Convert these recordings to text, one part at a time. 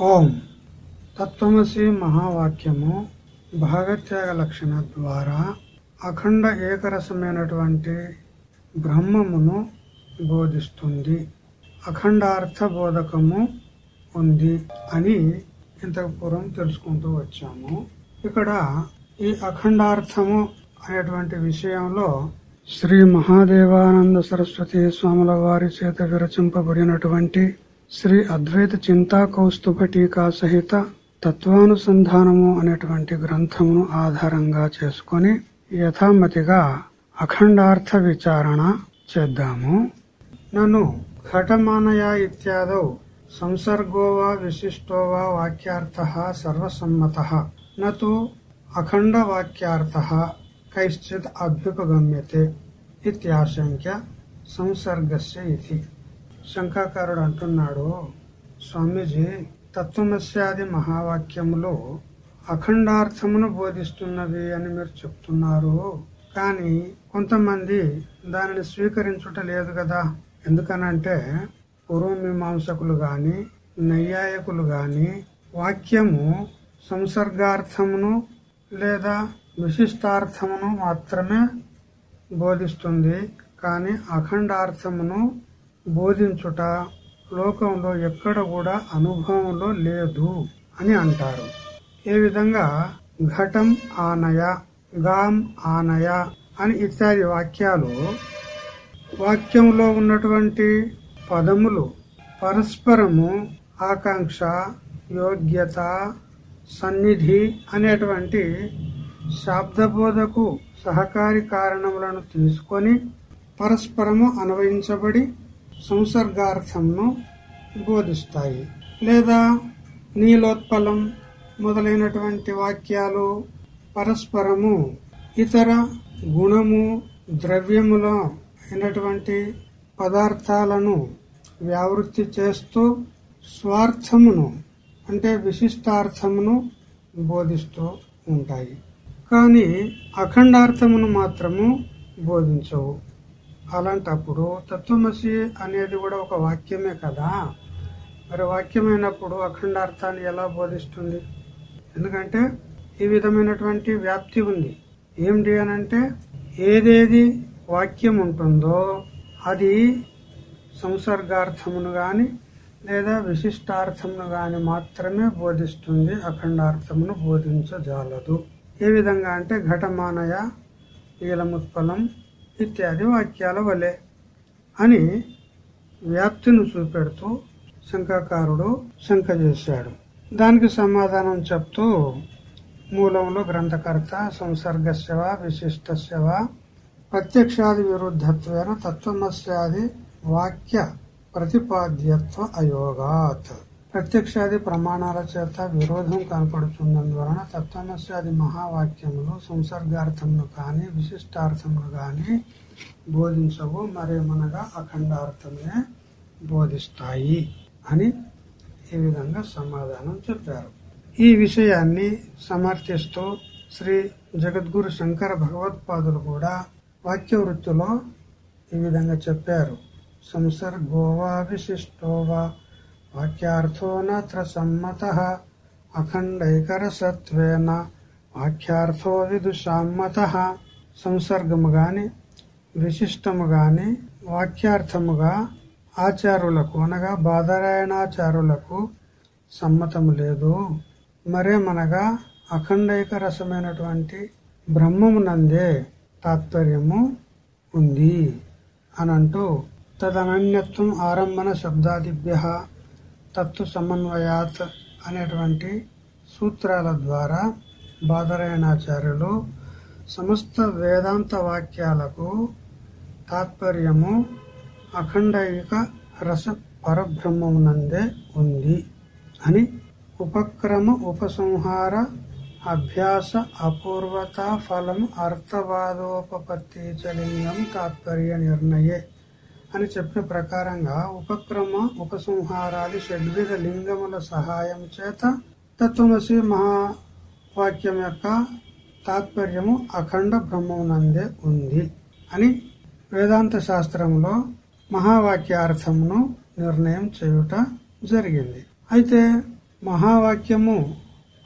ఓం తత్వమసి మహావాక్యము భాగత్యాగ లక్షణ ద్వారా అఖండ ఏకరసమైనటువంటి బ్రహ్మమును బోధిస్తుంది. అఖండార్థ బోధకము ఉంది అని ఇంతకు పూర్వం తెలుసుకుంటూ వచ్చాము. ఇక్కడ ఈ అఖండార్థము అనేటువంటి విషయంలో శ్రీ మహాదేవానంద సరస్వతి స్వాముల వారి చేత విరచింపబడినటువంటి శ్రీ అద్వైత చింతా కౌస్తుభ టీకా సహిత తత్వానుసంధానము అనేటువంటి గ్రంథమును ఆధారంగా చేసుకొని యథామతిగా అఖండార్థ విచారణ చేద్దాము. నన్ను ఘటమానయ ఇత్యాదౌ సంసర్గోవా విశిష్టోవా వాక్యార్థ సర్వసమ్మత నూ అఖండ వాక్యార్థ కైశ్చిత్ అభ్యుపగమ్యతే. ఇత్యాశంక్య సంసర్గస్య ఇది శంకాకారుడు అంటున్నాడు స్వామీజీ తత్వమస్యాది మహావాక్యములో అఖండార్థమును బోధిస్తున్నవి అని మీరు చెప్తున్నారు. కానీ కొంతమంది దానిని స్వీకరించుట లేదు కదా. ఎందుకనంటే పూర్వమీమాంసకులు గాని నైయాయకులు గాని వాక్యము సంసర్గార్థమును లేదా విశిష్టార్థమును మాత్రమే బోధిస్తుంది. కానీ అఖండార్థమును బోధించుట లోకంలో ఎక్కడ కూడా అనుభవంలో లేదు అని అంటారు. ఏ విధంగా? ఘటం ఆనయ గాం ఆనయ అని ఇత్యాది వాక్యాలు వాక్యంలో ఉన్నటువంటి పదములు పరస్పరము ఆకాంక్ష యోగ్యత సన్నిధి అనేటువంటి శాబ్దబోధకు సహకారి కారణములను తీసుకొని పరస్పరము అన్వయించబడి సంసర్గార్థంను బోధిస్తాయి. లేదా నీలోత్పలం మొదలైనటువంటి వాక్యాలు పరస్పరము ఇతర గుణము ద్రవ్యములో అయినటువంటి పదార్థాలను వ్యావృత్తి చేస్తూ స్వార్థమును అంటే విశిష్టార్థమును బోధిస్తూ ఉంటాయి. కానీ అఖండార్థమును మాత్రము బోధించవు. అలాంటప్పుడు తత్వమసి అనేది కూడా ఒక వాక్యమే కదా? మరి వాక్యమైనప్పుడు అఖండార్థాన్ని ఎలా బోధిస్తుంది? ఎందుకంటే ఈ విధమైనటువంటి వ్యాప్తి ఉంది. ఏమిటి అనంటే ఏదేది వాక్యం ఉంటుందో అది సంసర్గార్థమును గాని లేదా విశిష్టార్థమును గాని మాత్రమే బోధిస్తుంది అఖండార్థమును బోధించజాలదు. ఏ విధంగా అంటే ఘటమానయ నీలముత్పలం ఇత్యాది వాక్యాల వలె అని వ్యాప్తిని చూపెడుతూ శంకాకారుడు శంక చేశాడు. దానికి సమాధానం చెప్తూ మూలంలో గ్రంథకర్త సంసర్గస్యవా విశిష్టస్యవా ప్రత్యక్షాది విరుద్ధత్వేన తత్వమస్యాది వాక్య ప్రతిపాద్యత్వ అయోగాత్. ప్రత్యక్షాది ప్రమాణాల చేత విరోధం కనపడుతున్నందువలన సప్తమస్యాది మహావాక్యములు సంసర్గార్థమును కానీ విశిష్టార్థమును కానీ బోధించవు మరేమనగా అఖండార్థమే బోధిస్తాయి అని ఈ విధంగా సమాధానం చెప్పారు. ఈ విషయాన్ని సమర్థిస్తూ శ్రీ జగద్గురు శంకర భగవత్పాదులు కూడా వాక్య వృత్తిలో ఈ విధంగా చెప్పారు. సంసర్గోవా విశిష్టోవా వాక్యార్థో నత్ర సమ్మత అఖండైకరసత్వేన వాక్యార్థో సమ్మత సంసర్గము గాని విశిష్టము గాని వాక్యార్థముగా ఆచారులకు అనగా బాధరాయణాచారులకు సమ్మతము లేదు. మరేమనగా అఖండైక రసమైనటువంటి బ్రహ్మమునందే తాత్పర్యము ఉంది. అనంటూ తదనన్యత్వం ఆరంభన శబ్దాదిభ్య తత్వ సమన్వయాత్ అనేటువంటి సూత్రాల ద్వారా బాదరాయణాచార్యులు సమస్త వేదాంత వాక్యాలకు తాత్పర్యము అఖండైక రస పరబ్రహ్మమునందే ఉంది అని ఉపక్రమ ఉపసంహార అభ్యాస అపూర్వత ఫలం అర్థవాదోపత్తి చలింగం తాత్పర్య నిర్ణయే. అని చెప్పిన ప్రకారంగా ఉపక్రమ ఉపసంహారాది షడ్విధ లింగముల సహాయం చేత తత్వమసి మహావాక్యం యొక్క తాత్పర్యము అఖండ బ్రహ్మమునందే ఉంది అని వేదాంత శాస్త్రంలో మహావాక్యార్థమును నిర్ణయం చేయుట జరిగింది. అయితే మహావాక్యము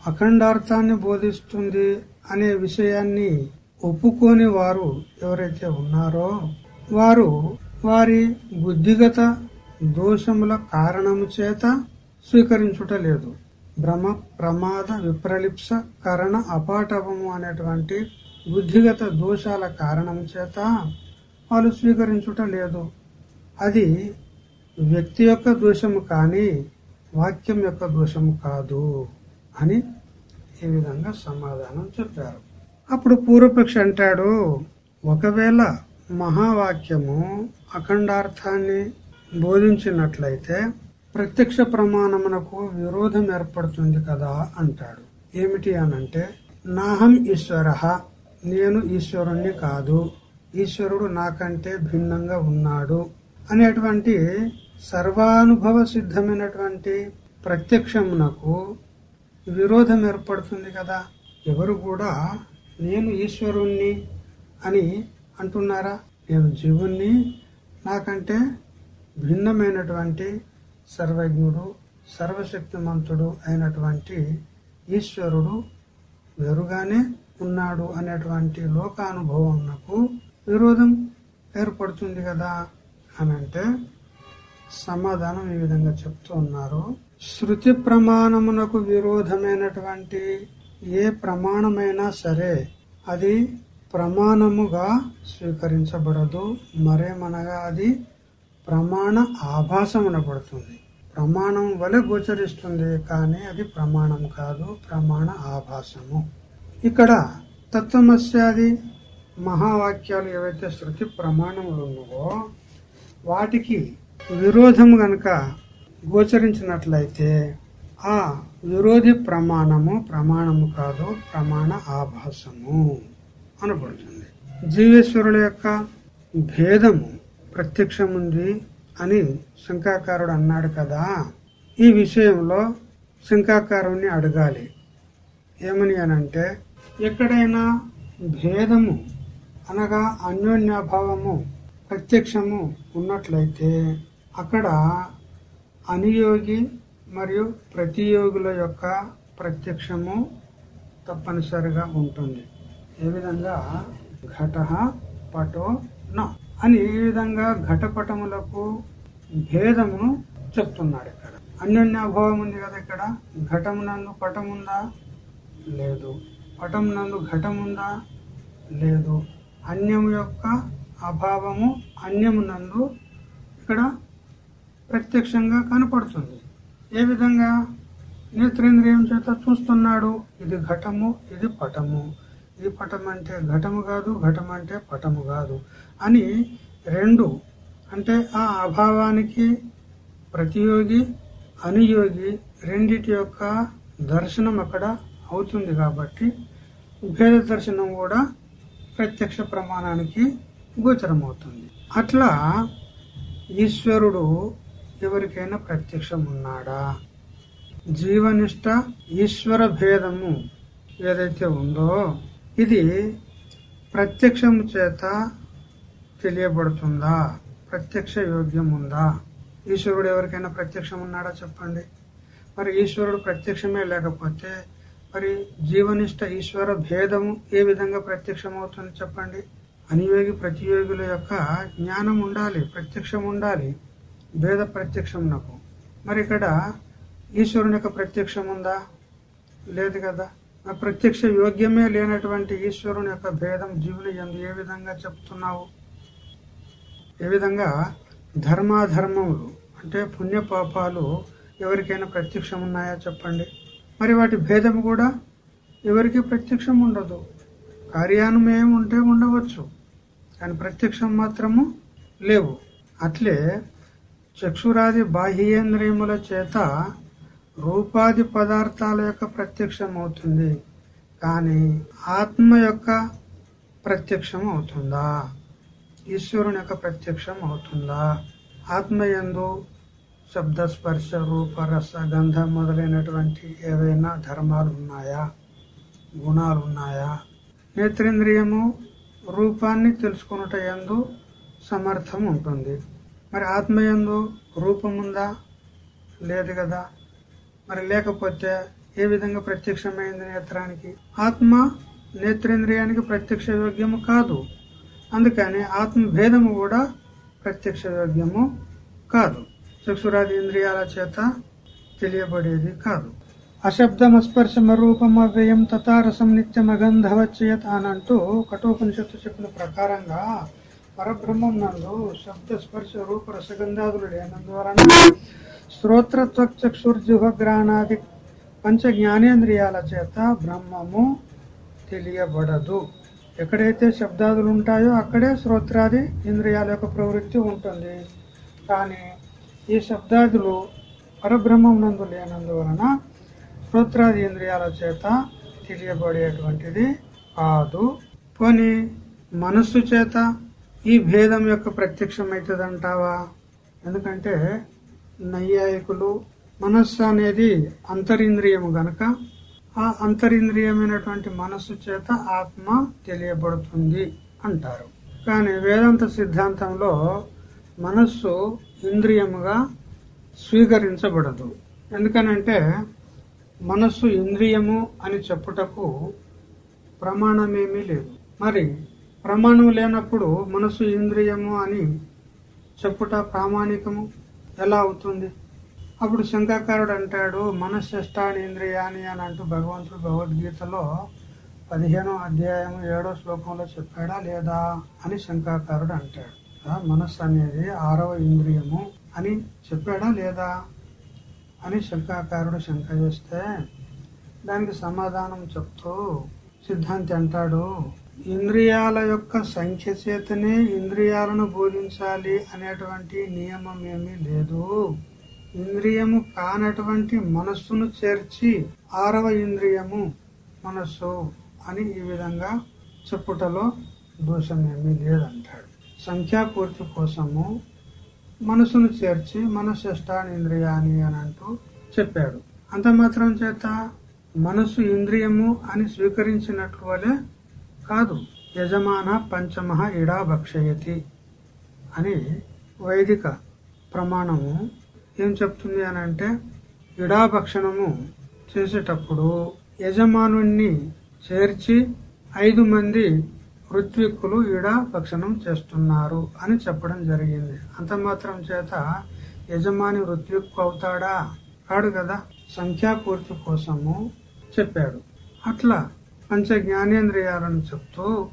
అఖండార్థాన్ని బోధిస్తుంది అనే విషయాన్ని ఒప్పుకోని వారు ఎవరైతే ఉన్నారో వారు వారి బుద్ధిగత దోషముల కారణము చేత స్వీకరించుట లేదు. భ్రమ ప్రమాద విప్రలిప్స కరణ అపాటవము అనేటువంటి బుద్ధిగత దోషాల కారణం చేత వాళ్ళు స్వీకరించుట లేదు. అది వ్యక్తి యొక్క దోషము కానీ వాక్యం యొక్క దోషము కాదు అని ఈ విధంగా సమాధానం చెప్పారు. అప్పుడు పూర్వపక్షి అంటాడు ఒకవేళ మహావాక్యము అఖండార్థాన్ని బోధించినట్లయితే ప్రత్యక్ష ప్రమాణమునకు విరోధం ఏర్పడుతుంది కదా అంటాడు. ఏమిటి అనంటే నాహం ఈశ్వర నేను ఈశ్వరుణ్ణి కాదు ఈశ్వరుడు నాకంటే భిన్నంగా ఉన్నాడు అనేటువంటి సర్వానుభవ సిద్ధమైనటువంటి ప్రత్యక్షమునకు విరోధం ఏర్పడుతుంది కదా? ఎవరు కూడా నేను ఈశ్వరుణ్ణి అని అంటున్నారా? నేను జీవుణ్ణి నాకంటే భిన్నమైనటువంటి సర్వజ్ఞుడు సర్వశక్తిమంతుడు అయినటువంటి ఈశ్వరుడు వెరుగానే ఉన్నాడు అనేటువంటి లోకానుభవంకు విరోధం ఏర్పడుతుంది కదా అని అంటే సమాధానం ఈ విధంగా చెప్తూ ఉన్నారు. శృతి ప్రమాణమునకు విరోధమైనటువంటి ఏ ప్రమాణమైనా సరే అది ప్రమాణముగా స్వీకరించబడదు. మరేమనగా అది ప్రమాణ ఆభాసమనబడుతుంది ప్రమాణం వలె గోచరిస్తుంది కానీ అది ప్రమాణం కాదు ప్రమాణ ఆభాసము. ఇక్కడ తత్వమస్యాది మహావాక్యాలు ఏవైతే శృతి ప్రమాణములు ఉన్నావో వాటికి విరోధం గనక గోచరించినట్లయితే ఆ విరోధి ప్రమాణము ప్రమాణము కాదు ప్రమాణ ఆభాసము. అనబడుతుంది జీవేశ్వరుల యొక్క భేదము ప్రత్యక్షముంది అని శంకాకారుడు అన్నాడు కదా. ఈ విషయంలో శంకాకారుణ్ణి అడగాలి. ఏమని అనంటే ఎక్కడైనా భేదము అనగా అన్యోన్యాభావము ప్రత్యక్షము ఉన్నట్లయితే అక్కడ అనియోగి మరియు ప్రతియోగుల యొక్క ప్రత్యక్షము తప్పనిసరిగా ఉంటుంది. ఏ విధంగా ఘట పటో న అని ఈ విధంగా ఘటపటములకు భేదమును చెప్తున్నాడు ఇక్కడ. అన్యోన్యాభావం ఉంది కదా ఇక్కడ. ఘటమునందు పటముందా? లేదు. పటమునందు ఘటముందా? లేదు. అన్యము యొక్క అభావము అన్యమునందు ఇక్కడ ప్రత్యక్షంగా కనపడుతుంది. ఏ విధంగా? నేత్రేంద్రియం చేత చూస్తున్నాడు. ఇది ఘటము ఇది పటము. ఇది పటం అంటే ఘటము కాదు ఘటం అంటే పటము కాదు అని రెండు అంటే ఆ అభావానికి ప్రతియోగి అనుయోగి రెండిటి యొక్క దర్శనం అక్కడ అవుతుంది కాబట్టి భేద దర్శనం కూడా ప్రత్యక్ష ప్రమాణానికి గోచరమవుతుంది. అట్లా ఈశ్వరుడు ఎవరికైనా ప్రత్యక్షం ఉన్నాడా జీవనిష్ట ఈశ్వర భేదము ఏదైతే ఉందో ఇది ప్రత్యక్షము చేత తెలియబడుతుందా? ప్రత్యక్ష యోగ్యం ఉందా? ఈశ్వరుడు ఎవరికైనా ప్రత్యక్షం ఉన్నాడా చెప్పండి. మరి ఈశ్వరుడు ప్రత్యక్షమే లేకపోతే మరి జీవనిష్ట ఈశ్వర భేదము ఏ విధంగా ప్రత్యక్షమవుతుంది చెప్పండి. అనియోగి ప్రతియోగుల యొక్క జ్ఞానం ఉండాలి ప్రత్యక్షం ఉండాలి భేద ప్రత్యక్షం నాకు మరి ఇక్కడ ఈశ్వరుని యొక్క ప్రత్యక్షం ఉందా? లేదు కదా? ప్రత్యక్ష యోగ్యమే లేనటువంటి ఈశ్వరుని యొక్క భేదం జీవుని ఎందు ఏ విధంగా చెప్తున్నావు? ఏ విధంగా? ధర్మాధర్మములు అంటే పుణ్యపాపాలు ఎవరికైనా ప్రత్యక్షం ఉన్నాయా చెప్పండి? మరి వాటి భేదం కూడా ఎవరికి ప్రత్యక్షం ఉండదు. కార్యానుమేయం ఉంటే ఉండవచ్చు కానీ ప్రత్యక్షం మాత్రము లేవు. అట్లే చక్షురాది బాహ్యేంద్రియముల చేత రూపాది పదార్థాల యొక్క ప్రత్యక్షం అవుతుంది కానీ ఆత్మ యొక్క ప్రత్యక్షం అవుతుందా ఈశ్వరుని యొక్క ప్రత్యక్షం అవుతుందా ఆత్మయందు శబ్ద స్పర్శ రూప రస గంధ మొదలైనటువంటి ఏవైనా ధర్మాలు ఉన్నాయా? గుణాలు ఉన్నాయా? నేత్రేంద్రియము రూపాన్ని తెలుసుకున్నట ఎందు సమర్థం ఉంటుంది. మరి ఆత్మయందు రూపముందా లేదు కదా. మరి లేకపోతే ఏ విధంగా ప్రత్యక్షమైంది నేత్రానికి? ఆత్మ నేత్రేంద్రియానికి ప్రత్యక్ష యోగ్యము కాదు. అందుకని ఆత్మ భేదము కూడా ప్రత్యక్ష యోగ్యము కాదు. చక్షురాది ఇంద్రియాల చేత తెలియబడేది కాదు. అశబ్దమస్పర్శమ రూపం అవ్యయం తథారసం నిత్యమ అగంధవచ్చేత అని అంటూ కఠోపనిషత్తు చెప్పిన ప్రకారంగా పరబ్రహ్మం నందు శబ్ద స్పర్శ రూప రసగంధాదులు లేనందువలన శ్రోత్రత్వచక్షుర్జుహగ్రాణాది పంచ జ్ఞానేంద్రియాల చేత బ్రహ్మము తెలియబడదు. ఎక్కడైతే శబ్దాదులు ఉంటాయో అక్కడే శ్రోత్రాది ఇంద్రియాల యొక్క ప్రవృత్తి ఉంటుంది. కానీ ఈ శబ్దాదులు పరబ్రహ్మం నందు లేనందువలన శ్రోత్రాది ఇంద్రియాల చేత తెలియబడేటువంటిది కాదు. పోని మనస్సు చేత ఈ భేదం యొక్క ప్రత్యక్షమవుతుందంటావా? ఎందుకంటే నైయాయికులు మనస్సు అనేది అంతరింద్రియము గనక ఆ అంతరింద్రియమైనటువంటి మనస్సు చేత ఆత్మ తెలియబడుతుంది అంటారు. కానీ వేదాంత సిద్ధాంతంలో మనస్సు ఇంద్రియముగా స్వీకరించబడదు. ఎందుకనంటే మనస్సు ఇంద్రియము అని చెప్పుటకు ప్రమాణమేమీ లేదు. మరి ప్రమాణం లేనప్పుడు మనస్సు ఇంద్రియము అని చెప్పుట ప్రామాణికము. ఎలా అవుతుంది? అప్పుడు శంకాకారుడు అంటాడు మనశ్శష్టాని ఇంద్రియాని అని అంటూ భగవంతుడు భగవద్గీతలో పదిహేనో అధ్యాయం ఏడో శ్లోకంలో చెప్పాడా లేదా అని శంకాకారుడు అంటాడు. మనస్సు అనేది ఆరవ ఇంద్రియము అని చెప్పాడా లేదా అని శంకాకారుడు శంక చేస్తే దానికి సమాధానం చెప్తూ సిద్ధాంతి అంటాడు ఇంద్రియాల యొక్క సంఖ్య చేతనే ఇంద్రియాలను బోధించాలి అనేటువంటి నియమం ఏమీ లేదు. ఇంద్రియము కానటువంటి మనస్సును చేర్చి ఆరవ ఇంద్రియము మనస్సు అని ఈ విధంగా చెప్పుటలో దోషమేమీ లేదంటాడు. సంఖ్యాపూర్తి కోసము మనసును చేర్చి మనశ్శష్టాని ఇంద్రియాని అని అంటూ చెప్పాడు. అంత మాత్రం చేత మనసు ఇంద్రియము అని స్వీకరించినట్లు వలె కాదు. యజమాన పంచమహ ఇడా భక్షయతి అని వైదిక ప్రమాణము ఏం చెప్తుంది అని అంటే ఇడాభక్షణము చేసేటప్పుడు యజమానుణ్ణి చేర్చి ఐదు మంది ఋత్విక్కులు ఇడా భక్షణం చేస్తున్నారు అని చెప్పడం జరిగింది. అంత మాత్రం చేత యజమాని ఋత్విక్కు అవుతాడా? కాడు కదా. సంఖ్యాపూర్తి కోసము చెప్పాడు. అట్లా పంచ జ్ఞానేంద్రియాలను చెప్తూ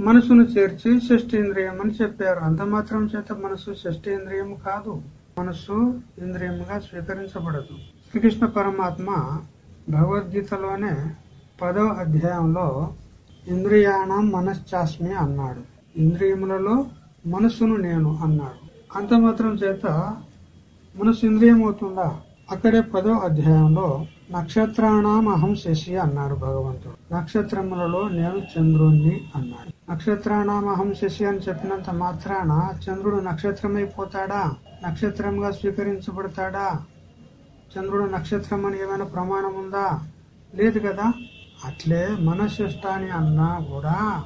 మనసును చేర్చి షష్ఠేంద్రియం అని చెప్పారు. అంత మాత్రం చేత మనసు షష్ఠేంద్రియం కాదు. మనసు ఇంద్రియముగా స్వీకరించబడదు. శ్రీకృష్ణ పరమాత్మ భగవద్గీతలోనే పదవ అధ్యాయంలో ఇంద్రియాణం మనశ్చాస్మి అన్నాడు. ఇంద్రియములలో మనస్సును నేను అన్నాడు. అంత మాత్రం చేత మనసు ఇంద్రియం అవుతుందా? అక్కడే పదో అధ్యాయంలో నక్షత్రాణం అహం శశి అన్నాడు భగవంతుడు. నక్షత్రములలో నేను చంద్రుణ్ణి అన్నాడు. నక్షత్రాణం అహం శశి అని చెప్పినంత మాత్రాన చంద్రుడు నక్షత్రమైపోతాడా? నక్షత్రంగా స్వీకరించబడతాడా? చంద్రుడు నక్షత్రం అని ఏమైనా ప్రమాణం ఉందా? లేదు కదా? అట్లే మనశ్శిష్టాని అన్నా కూడా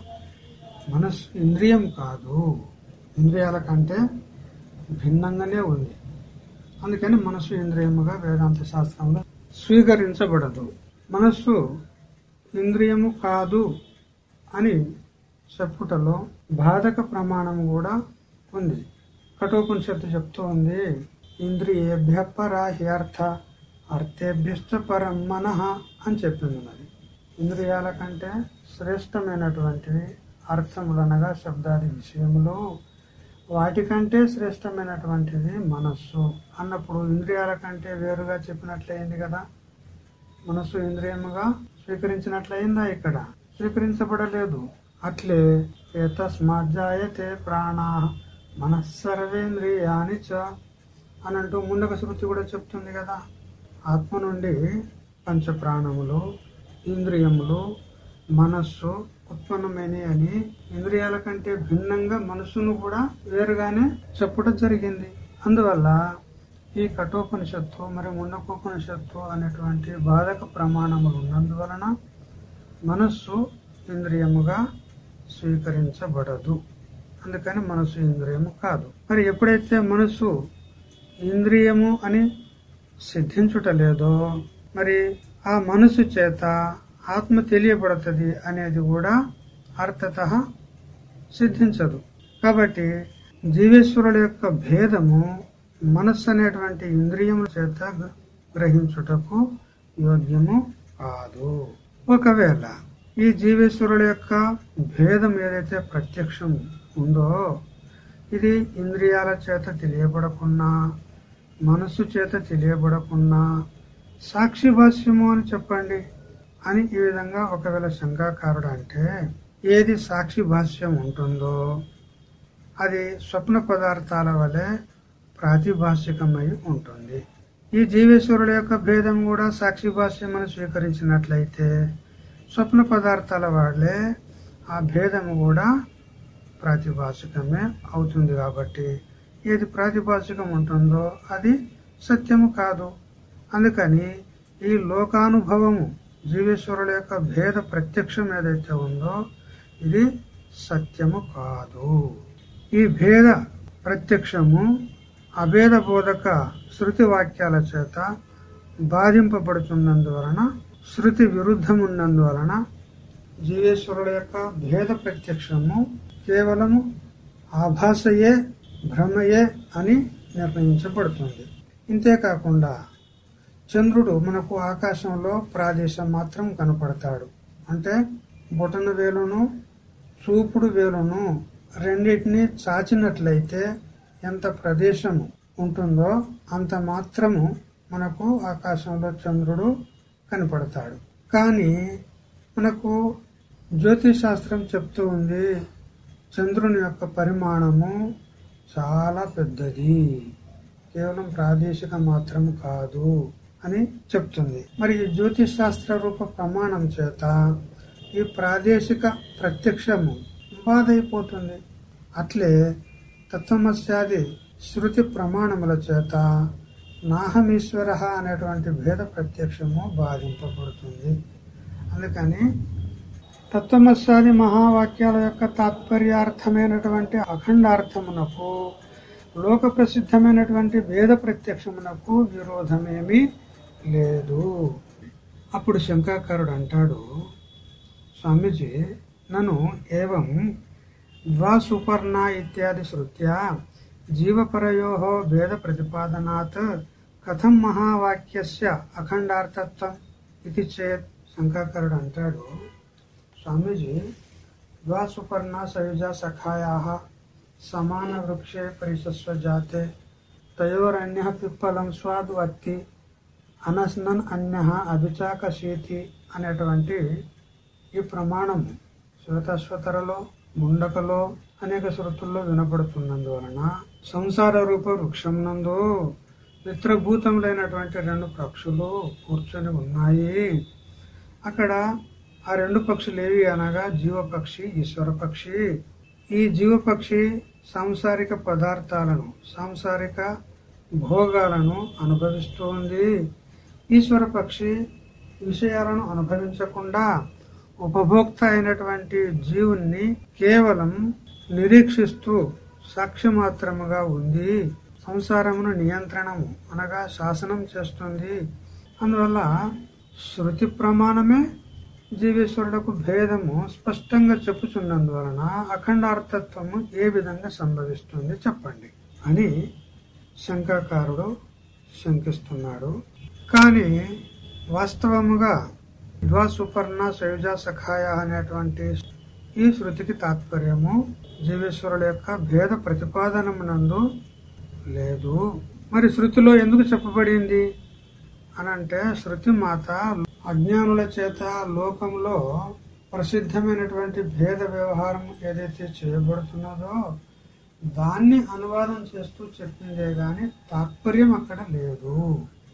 మనస్సు ఇంద్రియం కాదు. ఇంద్రియాల కంటే భిన్నంగానే ఉంది. అందుకని మనస్సు ఇంద్రియముగా వేదాంత శాస్త్రంలో స్వీకరించబడదు. మనస్సు ఇంద్రియము కాదు అని చెప్పుటలో బాధక ప్రమాణం కూడా ఉంది. కఠోపనిషత్తు చెప్తూ ఉంది ఇంద్రియేభ్య పరాహ్యర్థ అర్థేభ్యశ్చ పరం మనహ అని చెప్పింది మరి. ఇంద్రియాల కంటే శ్రేష్టమైనటువంటివి అర్థములనగా శబ్దాది విషయంలో వాటికంటే శ్రేష్టమైనటువంటిది మనస్సు. అన్నప్పుడు ఇంద్రియాల కంటే వేరుగా చెప్పినట్లయింది కదా? మనస్సు ఇంద్రియముగా స్వీకరించినట్లయిందా ఇక్కడ? స్వీకరించబడలేదు. అట్లే ఏతస్మాజ్జాయతే ప్రాణ మనస్సర్వేంద్రియాని చ అని అంటూ ముండక శృతి కూడా చెప్తుంది కదా? ఆత్మ నుండి పంచ ప్రాణములు ఇంద్రియములు మనస్సు ఉత్పన్నమైనవి అని ఇంద్రియాల కంటే భిన్నంగా మనస్సును కూడా వేరుగానే చెప్పడం జరిగింది. అందువల్ల ఈ కఠోపనిషత్తు మరి ముండకోపనిషత్తు అనేటువంటి బాధక ప్రమాణములు ఉన్నందువలన మనస్సు ఇంద్రియముగా స్వీకరించబడదు. అందుకని మనసు ఇంద్రియము కాదు. మరి ఎప్పుడైతే మనసు ఇంద్రియము అని సిద్ధించుట లేదో మరి ఆ మనసు చేత ఆత్మ తెలియబడుతుంది అనేది కూడా అర్థత సిద్ధించదు. కాబట్టి జీవేశ్వరుల యొక్క భేదము మనస్సు అనేటువంటి ఇంద్రియముల చేత గ్రహించుటకు యోగ్యము కాదు. ఒకవేళ ఈ జీవేశ్వరుల యొక్క భేదం ఏదైతే ప్రత్యక్షం ఉందో ఇది ఇంద్రియాల చేత తెలియబడకున్నా మనస్సు చేత తెలియబడకున్నా సాక్షి భాష్యము అని చెప్పండి. అని ఈ విధంగా ఒకవేళ శంకాకారుడు అంటే ఏది సాక్షి భాష్యం ఉంటుందో అది స్వప్న పదార్థాల వలె ప్రాతిభాషికమై ఉంటుంది. ఈ జీవేశ్వరుడు యొక్క భేదం కూడా సాక్షి భాష్యం అని స్వీకరించినట్లయితే స్వప్న పదార్థాల వాళ్ళే ఆ భేదము కూడా ప్రాతిభాషికమే అవుతుంది కాబట్టి ఏది ప్రాతిభాషికం ఉంటుందో అది సత్యము కాదు. అందుకని ఈ లోకానుభవము జీవేశ్వరుల యొక్క భేద ప్రత్యక్షం ఏదైతే ఉందో ఇది సత్యము కాదు. ఈ భేద ప్రత్యక్షము అభేద బోధక శృతి వాక్యాల చేత బాధింపబడుతున్నందువలన శృతి విరుద్ధమున్నందువలన జీవేశ్వరుల యొక్క భేద ప్రత్యక్షము కేవలము ఆభాసయే భ్రమయే అని నిర్ణయించబడుతుంది. ఇంతేకాకుండా చంద్రుడు మనకు ఆకాశంలో ప్రాదేశం మాత్రం కనపడతాడు. అంటే బొటన వేలును చూపుడు వేలును రెండింటిని చాచినట్లయితే ఎంత ప్రదేశము ఉంటుందో అంత మాత్రము మనకు ఆకాశంలో చంద్రుడు కనపడతాడు. కానీ మనకు జ్యోతిష్ శాస్త్రం చెప్తూ ఉంది చంద్రుని యొక్క పరిమాణము చాలా పెద్దది. కేవలం ప్రాదేశిక మాత్రం కాదు. అని చెప్తుంది. మరి ఈ జ్యోతిష్ శాస్త్ర రూప ప్రమాణం చేత ఈ ప్రాదేశిక ప్రత్యక్షము బాధైపోతుంది. అట్లే తత్వమస్యాది శృతి ప్రమాణముల చేత నాహమీశ్వర అనేటువంటి భేద ప్రత్యక్షము బాధింపబడుతుంది. అందుకని తత్వమస్యాది మహావాక్యాల యొక్క తాత్పర్యార్థమైనటువంటి అఖండార్థమునకు లోక ప్రసిద్ధమైనటువంటి వేద ప్రత్యక్షమునకు విరోధమేమీ లేదు. అప్పుడు శంకాకారుడు అంటాడు స్వామీజీ నన్ను ఏవం ద్వాసుపర్ణ ఇత్యాది శృత్యా జీవపరయో భేద ప్రతిపాదనాత్ కథం మహావాక్యస్య అఖండార్థత్వం ఇది చేత్. శంకాకరుడు అంటాడు స్వామీజీ ద్వాసుపర్ణ సయుజ సఖాయా సమాన వృక్షే పరిశస్వ జాతే తయోరన్య పిప్పలం స్వాదు అత్తి అనస్నన్ అన్య అభిచాకశీతి అనేటువంటి ఈ ప్రమాణం శ్వేతశ్వతరలో ముండకలో అనేక శృతుల్లో వినపడుతున్నందువలన సంసార రూప వృక్షం నందు మిత్రభూతములైనటువంటి రెండు పక్షులు కూర్చొని ఉన్నాయి. అక్కడ ఆ రెండు పక్షులు ఏవి అనగా జీవపక్షి ఈశ్వర పక్షి ఈ జీవపక్షి సాంసారిక పదార్థాలను సాంసారిక భోగాలను అనుభవిస్తూ ఉంది ఈశ్వర పక్షి విషయాలను అనుభవించకుండా ఉపభోక్త అయినటువంటి జీవుణ్ణి కేవలం నిరీక్షిస్తూ సాక్షి మాత్రముగా ఉంది. సంసారమును నియంత్రణము అనగా శాసనం చేస్తుంది. అందువల్ల శృతి ప్రమాణమే జీవేశ్వరులకు భేదము స్పష్టంగా చెప్పుచున్నందువలన అఖండార్థత్వము ఏ విధంగా సంభవిస్తుంది చెప్పండి. అని శంకాకారుడు శంకిస్తున్నాడు. కానీ వాస్తవముగా ద్వాసుపర్ణ శైజ సఖాయ అనేటువంటి ఈ శృతికి తాత్పర్యము జీవేశ్వరుల యొక్క భేద ప్రతిపాదనమునందు లేదు. మరి శృతిలో ఎందుకు చెప్పబడింది? అనంటే శృతి మాత అజ్ఞానుల చేత లోకంలో ప్రసిద్ధమైనటువంటి భేద వ్యవహారం ఏదైతే చేయబడుతున్నదో దాన్ని అనువాదం చేస్తూ చెప్పిందే గాని తాత్పర్యం అక్కడ లేదు.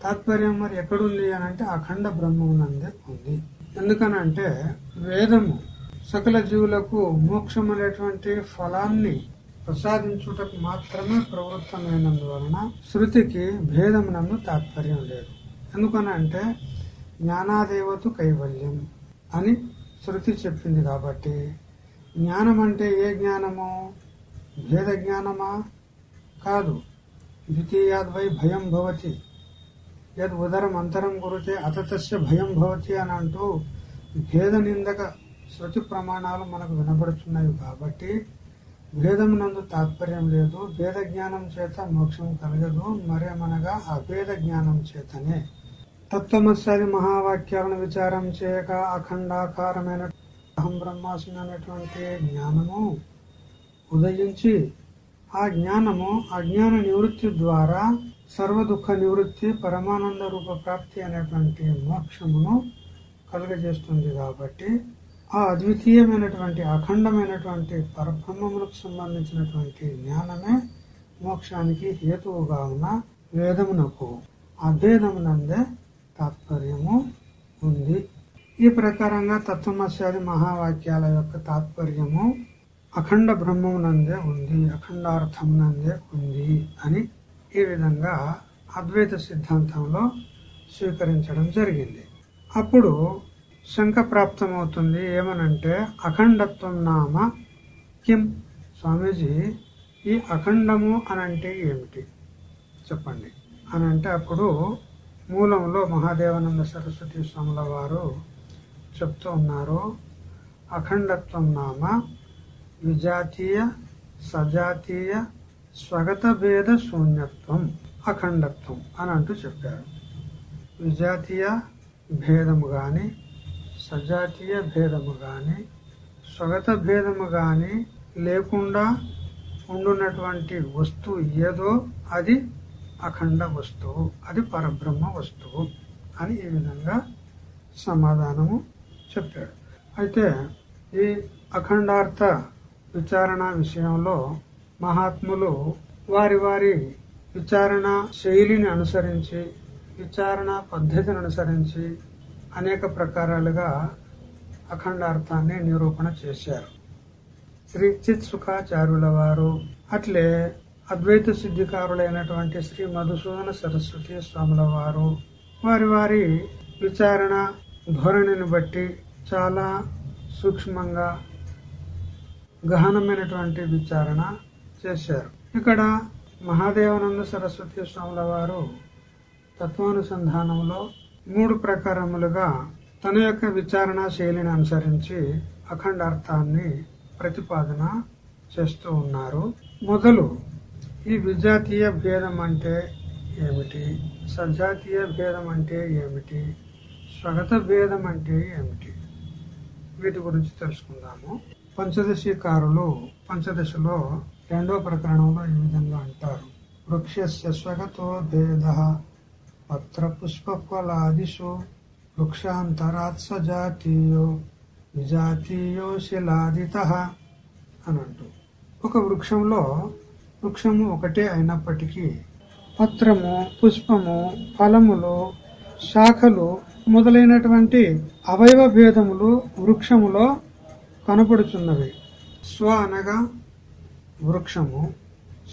తాత్పర్యం మరి ఎక్కడుంది అని అంటే అఖండ బ్రహ్మమునందే ఉంది. ఎందుకనంటే వేదము సకల జీవులకు మోక్షం అనేటువంటి ఫలాన్ని ప్రసాదించుటకు మాత్రమే ప్రవృత్తమైనందువలన శృతికి భేదమునందు తాత్పర్యం లేదు. ఎందుకనంటే జ్ఞానాదేవతు కైవల్యం అని శృతి చెప్పింది కాబట్టి జ్ఞానం అంటే ఏ జ్ఞానము? భేద జ్ఞానమా కాదు. ద్వితీయాద్వై భయం భవతి. యద్ ఉదరం అంతరం గురితే అతతస్య భయం భవతి అని అంటూ భేద నిందక శృతి ప్రమాణాలు మనకు వినబడుతున్నాయి కాబట్టి భేదం నందు తాత్పర్యం లేదు. భేద జ్ఞానం చేత మోక్షం కలగదు. మరేమనగా అభేద జ్ఞానం చేతనే. తత్వమస్యాది మహావాక్యాలను విచారం చేయక అఖండాకారమైన అహం బ్రహ్మాస్మి అనేటువంటి జ్ఞానము ఉదయించి ఆ జ్ఞానము అజ్ఞాన నివృత్తి ద్వారా సర్వదుఃఖ నివృత్తి పరమానంద రూప ప్రాప్తి అనేటువంటి మోక్షమును కలుగజేస్తుంది కాబట్టి ఆ అద్వితీయమైనటువంటి అఖండమైనటువంటి పరబ్రహ్మములకు సంబంధించినటువంటి జ్ఞానమే మోక్షానికి హేతువుగా ఉన్న వేదమునకు అభేదమునందే తాత్పర్యము ఉంది. ఈ ప్రకారంగా తత్వమస్యాది మహావాక్యాల యొక్క తాత్పర్యము అఖండ బ్రహ్మమునందే ఉంది అఖండార్థమునందే ఉంది అని ఈ విధంగా అద్వైత సిద్ధాంతంలో స్వీకరించడం జరిగింది. అప్పుడు శంక ప్రాప్తమవుతుంది ఏమనంటే అఖండత్వం నామ కిం. స్వామీజీ ఈ అఖండము అనంటే ఏమిటి? చెప్పండి. అనంటే అప్పుడు మూలంలో మహాదేవానంద సరస్వతి స్వాముల వారు చెప్తూ ఉన్నారు అఖండత్వం నామ విజాతీయ సజాతీయ స్వగత భేద శూన్యత్వం అఖండత్వం అని అంటూ చెప్పారు. విజాతీయ భేదము గాని సజాతీయ భేదము గాని స్వగత భేదము గాని లేకుండా ఉండున్నటువంటి వస్తువు ఏదో అది అఖండ వస్తువు అది పరబ్రహ్మ వస్తువు అని ఈ విధంగా సమాధానము చెప్పాడు. అయితే ఈ అఖండార్థ విచారణ విషయంలో మహాత్ములు వారి వారి విచారణ శైలిని అనుసరించి విచారణ పద్ధతిని అనుసరించి అనేక ప్రకారాలుగా అఖండార్థాన్ని నిరూపణ చేశారు. శ్రీ చిత్ సుఖాచారుల వారు అట్లే అద్వైత సిద్ధికారులైనటువంటి శ్రీ మధుసూదన సరస్వతి స్వాముల వారు వారి వారి విచారణ ధోరణిని బట్టి చాలా సూక్ష్మంగా గహనమైనటువంటి విచారణ చేశారు. ఇక్కడ మహాదేవానంద సరస్వతి స్వాముల వారు తత్వానుసంధానంలో మూడు ప్రకారములుగా తన యొక్క విచారణ శైలిని అనుసరించి అఖండార్థాన్ని ప్రతిపాదన చేస్తూ ఉన్నారు. మొదలు ఈ విజాతీయ భేదం అంటే ఏమిటి? సజాతీయ భేదం అంటే ఏమిటి? స్వగత భేదం అంటే ఏమిటి? వీటి గురించి తెలుసుకుందాము. పంచదశీకారులు పంచదశలో రెండో ప్రకరణంలో ఈ విధంగా అంటారు. వృక్షస్య స్వగతో భేద పత్ర పుష్పఫలాదిషు వృక్షాంతరాత్ సజాతీయో విజాతీయో శిలాదిత అని అంటూ ఒక వృక్షంలో వృక్షము ఒకటే అయినప్పటికీ పత్రము పుష్పము ఫలములు శాఖలు మొదలైనటువంటి అవయవ భేదములు వృక్షములో కనపడుచున్నవి. స్వ అనగా వృక్షము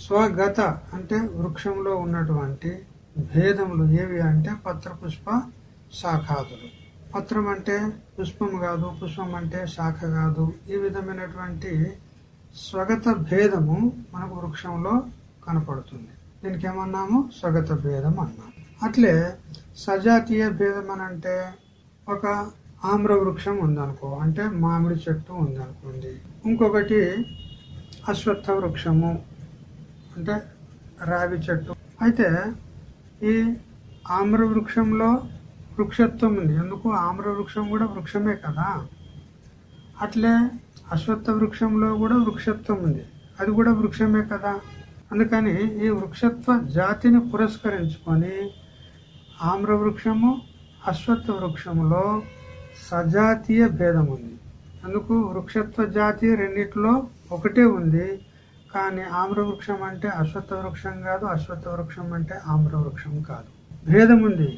స్వగత అంటే వృక్షంలో ఉన్నటువంటి భేదములు ఏవి అంటే పత్ర పుష్ప శాఖాదులు. పత్రం అంటే పుష్పం కాదు పుష్పం అంటే శాఖ కాదు. ఈ విధమైనటువంటి స్వగత భేదము మనకు వృక్షంలో కనపడుతుంది. దీనికి ఏమన్నాము స్వగత భేదం అన్నాము అట్లే సజాతీయ భేదం అని అంటే ఒక ఆమ్ర వృక్షం ఉందనుకో అంటే మామిడి చెట్టు ఉందనుకోండి. ఇంకొకటి అశ్వత్థ వృక్షము అంటే రావి చెట్టు. అయితే ఈ ఆమ్ర వృక్షంలో వృక్షత్వం ఉంది. ఎందుకు? ఆమ్ర వృక్షం కూడా వృక్షమే కదా. అట్లే అశ్వత్థ వృక్షంలో కూడా వృక్షత్వం ఉంది. అది కూడా వృక్షమే కదా. అందుకని ఈ వృక్షత్వ జాతిని పురస్కరించుకొని ఆమ్ర వృక్షము అశ్వత్థ వృక్షములో సజాతీయ భేదం ఉంది. అందుకు వృక్షత్వ జాతి రెండిట్లో ఒకటే ఉంది కానీ ఆమ్ర వృక్షం అంటే అశ్వత్థ వృక్షం కాదు అశ్వత్థ వృక్షం అంటే ఆమ్రవృక్షం కాదు. భేదం ఉంది.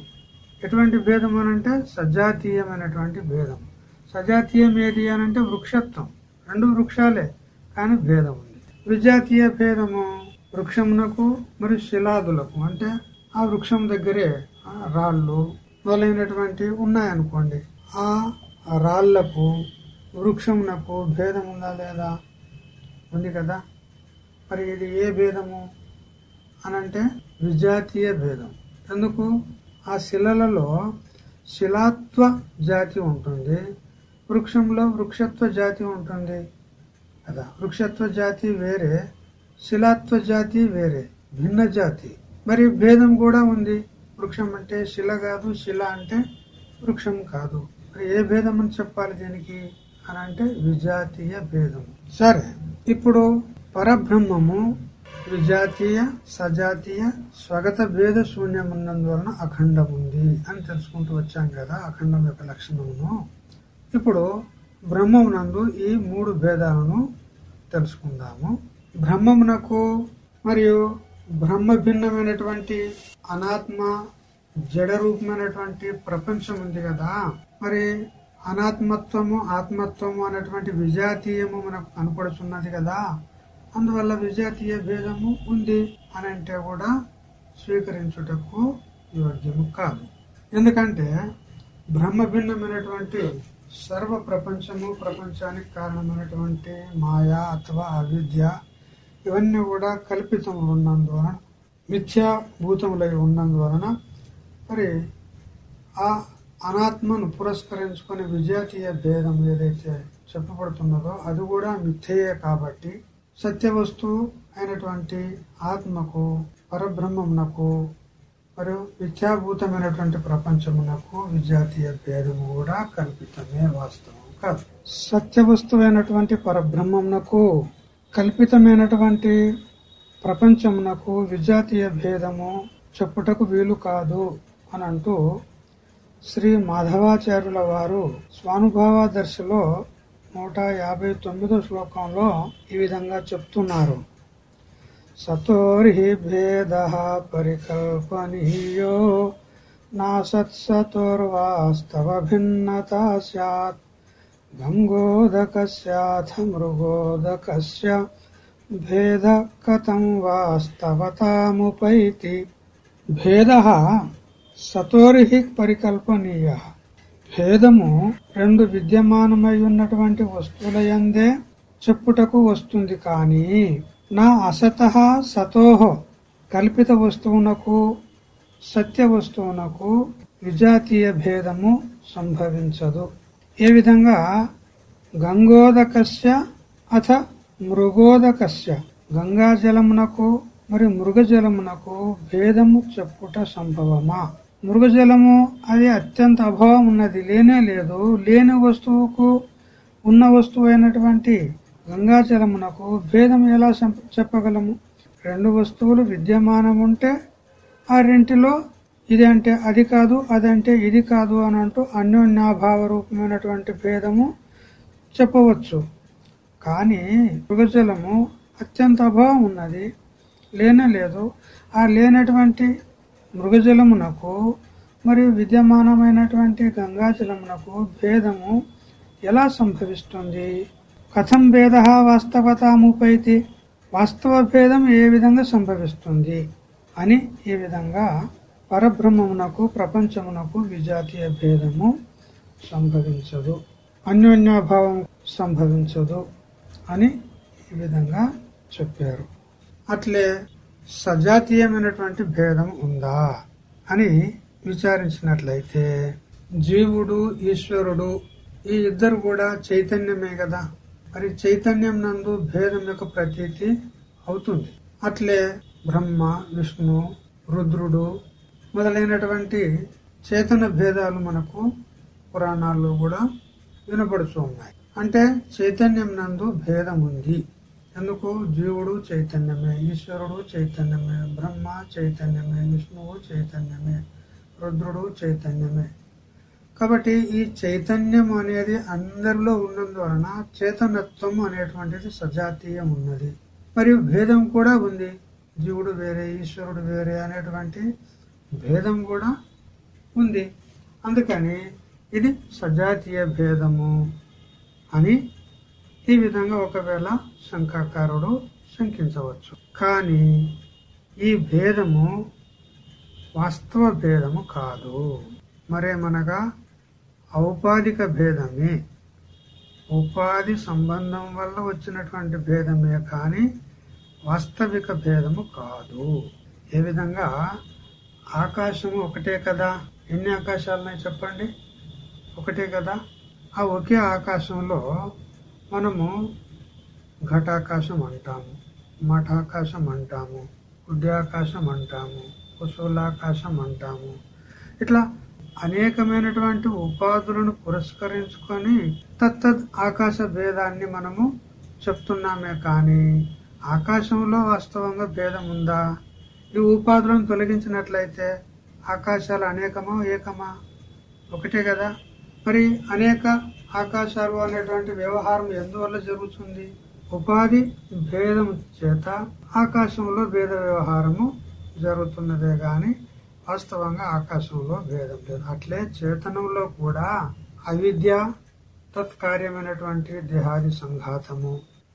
ఎటువంటి భేదం అనంటే సజాతీయమైనటువంటి భేదం. సజాతీయం ఏది అనంటే వృక్షత్వం. రెండు వృక్షాలే కానీ భేదం ఉంది. విజాతీయ భేదము వృక్షమునకు మరియు శిలాదులకు. అంటే ఆ వృక్షం దగ్గరే రాళ్ళు మొదలైనటువంటి ఉన్నాయనుకోండి ఆ రాళ్ళకు వృక్షమునకు భేదం ఉందా లేదా? ఉంది కదా? మరి ఇది ఏ భేదము? అనంటే విజాతీయ భేదం. ఎందుకు? ఆ శిలలలో శిలాత్వ జాతి ఉంటుంది. వృక్షంలో వృక్షత్వ జాతి ఉంటుంది కదా? వృక్షత్వ జాతి వేరే శిలాత్వ జాతి వేరే భిన్న జాతి. మరి భేదం కూడా ఉంది. వృక్షం అంటే శిల కాదు శిల అంటే వృక్షం కాదు. మరి ఏ భేదం అని చెప్పాలి దీనికి? అని అంటే విజాతీయ భేదం. సరే ఇప్పుడు పరబ్రహ్మము విజాతీయ సజాతీయ స్వగత భేద శూన్యం ఉన్నందువలన అఖండం ఉంది అని తెలుసుకుంటూ వచ్చాం కదా అఖండం యొక్క లక్షణమును. ఇప్పుడు బ్రహ్మమునందు ఈ మూడు భేదాలను తెలుసుకుందాము. బ్రహ్మమునకు మరియు బ్రహ్మ భిన్నమైనటువంటి అనాత్మ జడ రూపమైనటువంటి ప్రపంచం ఉంది కదా మరి అనాత్మత్వము ఆత్మత్వము అనేటువంటి విజాతీయము మనకు కనపడుతున్నది కదా. అందువల్ల విజాతీయ భేదము ఉంది అని అంటే కూడా స్వీకరించుటకు యోగ్యము కాదు. ఎందుకంటే బ్రహ్మ భిన్నమైనటువంటి సర్వ ప్రపంచము ప్రపంచానికి కారణమైనటువంటి మాయా అథవా అవిద్య ఇవన్నీ కూడా కల్పితములు ఉన్నందువలన మిథ్యాభూతములై ఉన్నందువలన మరి ఆ అనాత్మను పురస్కరించుకుని విజాతీయ భేదం ఏదైతే చెప్పబడుతున్నదో అది కూడా మిథ్యయే కాబట్టి సత్య వస్తువు అయినటువంటి ఆత్మకు పరబ్రహ్మమునకు మరియు మిథ్యాభూతమైనటువంటి ప్రపంచమునకు విజాతీయ భేదము కూడా కల్పితమే వాస్తవం కాదు. సత్య వస్తువైనటువంటి పరబ్రహ్మమునకు కల్పితమైనటువంటి ప్రపంచమునకు విజాతీయ భేదము చెప్పుటకు వీలు కాదు అని అంటూ శ్రీ మాధవాచార్యుల వారు స్వానుభావదర్శిలో నూట యాభై తొమ్మిదో శ్లోకంలో ఈ విధంగా చెప్తున్నారు. సతోర్హి భేద పరికల్పనీయో నా సత్సతోర్వాస్తవ భిన్నత సత్ గంగోదకస్యాథ మృగోదకస్య భేద కథం వాస్తవతాముపైతి. భేద సతోరిహి పరికల్పనీయ. భేదము రెండు విద్యమానమై ఉన్నటువంటి వస్తువులయందే చెప్పుటకు వస్తుంది కానీ నా అసత సతోహో కల్పిత వస్తువునకు సత్య వస్తువునకు విజాతీయ భేదము సంభవించదు. ఏ విధంగా? గంగోదకస్య అథ మృగోదకస్య. గంగాజలమునకు మరి మృగజలమునకు భేదము చెప్పుట సంభవమా? మృగజలము అది అత్యంత అభావం ఉన్నది లేనే లేదు. లేని వస్తువుకు ఉన్న వస్తువు అయినటువంటి గంగాజలమునకు భేదం ఎలా చెప్పగలము? రెండు వస్తువులు విద్యమానం ఉంటే ఆ రెంటిలో ఇది అంటే అది కాదు అదంటే ఇది కాదు అని అంటూ అన్యోన్యాభావ రూపమైనటువంటి భేదము చెప్పవచ్చు. కానీ మృగజలము అత్యంత అభావం ఉన్నది లేనే లేదు. ఆ లేనటువంటి మృగజలమునకు మరియు విద్యమానమైనటువంటి గంగాజలమునకు భేదము ఎలా సంభవిస్తుంది? కథం భేద వాస్తవతాముపైతి. వాస్తవ భేదం ఏ విధంగా సంభవిస్తుంది? అని ఈ విధంగా పరబ్రహ్మమునకు ప్రపంచమునకు విజాతీయ భేదము సంభవించదు. అన్యోన్యాభావం సంభవించదు అని ఈ విధంగా చెప్పారు. అట్లే సజాతీయమైనటువంటి భేదం ఉందా అని విచారించినట్లయితే జీవుడు ఈశ్వరుడు ఈ ఇద్దరు కూడా చైతన్యమే కదా. మరి చైతన్యం నందు భేదం యొక్క ప్రతీతి అవుతుంది. అట్లే బ్రహ్మ విష్ణు రుద్రుడు మొదలైనటువంటి చేతన భేదాలు మనకు పురాణాల్లో కూడా వినపడుతూ ఉన్నాయి. అంటే చైతన్యం నందు భేదం ఉంది. ఎందుకు? జీవుడు చైతన్యమే ఈశ్వరుడు చైతన్యమే బ్రహ్మ చైతన్యమే విష్ణువు చైతన్యమే రుద్రుడు చైతన్యమే. కాబట్టి ఈ చైతన్యం అనేది అందరిలో ఉన్నందువలన చేతనత్వం అనేటువంటిది సజాతీయం ఉన్నది. మరియు భేదం కూడా ఉంది. జీవుడు వేరే ఈశ్వరుడు వేరే అనేటువంటి భేదం కూడా ఉంది. అందుకని ఇది సజాతీయ భేదము అని ఈ విధంగా ఒకవేళ శంకాకారుడు శంకించవచ్చు. కానీ ఈ భేదము వాస్తవ భేదము కాదు. మరేమనగా ఔపాధిక భేదమే. ఉపాధి సంబంధం వల్ల వచ్చినటువంటి భేదమే కానీ వాస్తవిక భేదము కాదు. ఏ విధంగా? ఆకాశము ఒకటే కదా. ఎన్ని ఆకాశాలున్నాయి చెప్పండి? ఒకటే కదా. ఆ ఒకే ఆకాశంలో మనము ఘటాకాశం అంటాము మఠాకాశం అంటాము ఉద్యాకాశం అంటాము కుశూలాకాశం అంటాము. ఇట్లా అనేకమైనటువంటి ఉపాధులను పురస్కరించుకొని తత్తద్ ఆకాశ భేదాన్ని మనము చెప్తున్నామే కానీ ఆకాశంలో వాస్తవంగా భేదం ఉందా? ఈ ఉపాధులను తొలగించినట్లయితే ఆకాశాలు అనేకమా ఏకమా? ఒకటే కదా. మరి అనేక ఆకాశాలు అనేటువంటి వ్యవహారం ఎందువల్ల జరుగుతుంది? ఉపాధి భేదం చేత ఆకాశంలో భేద వ్యవహారము జరుగుతున్నదే గాని వాస్తవంగా ఆకాశంలో భేదం లేదు. అట్లే చేతనంలో కూడా అవిద్య తత్కార్యమైనటువంటి దేహాది సంఘాతము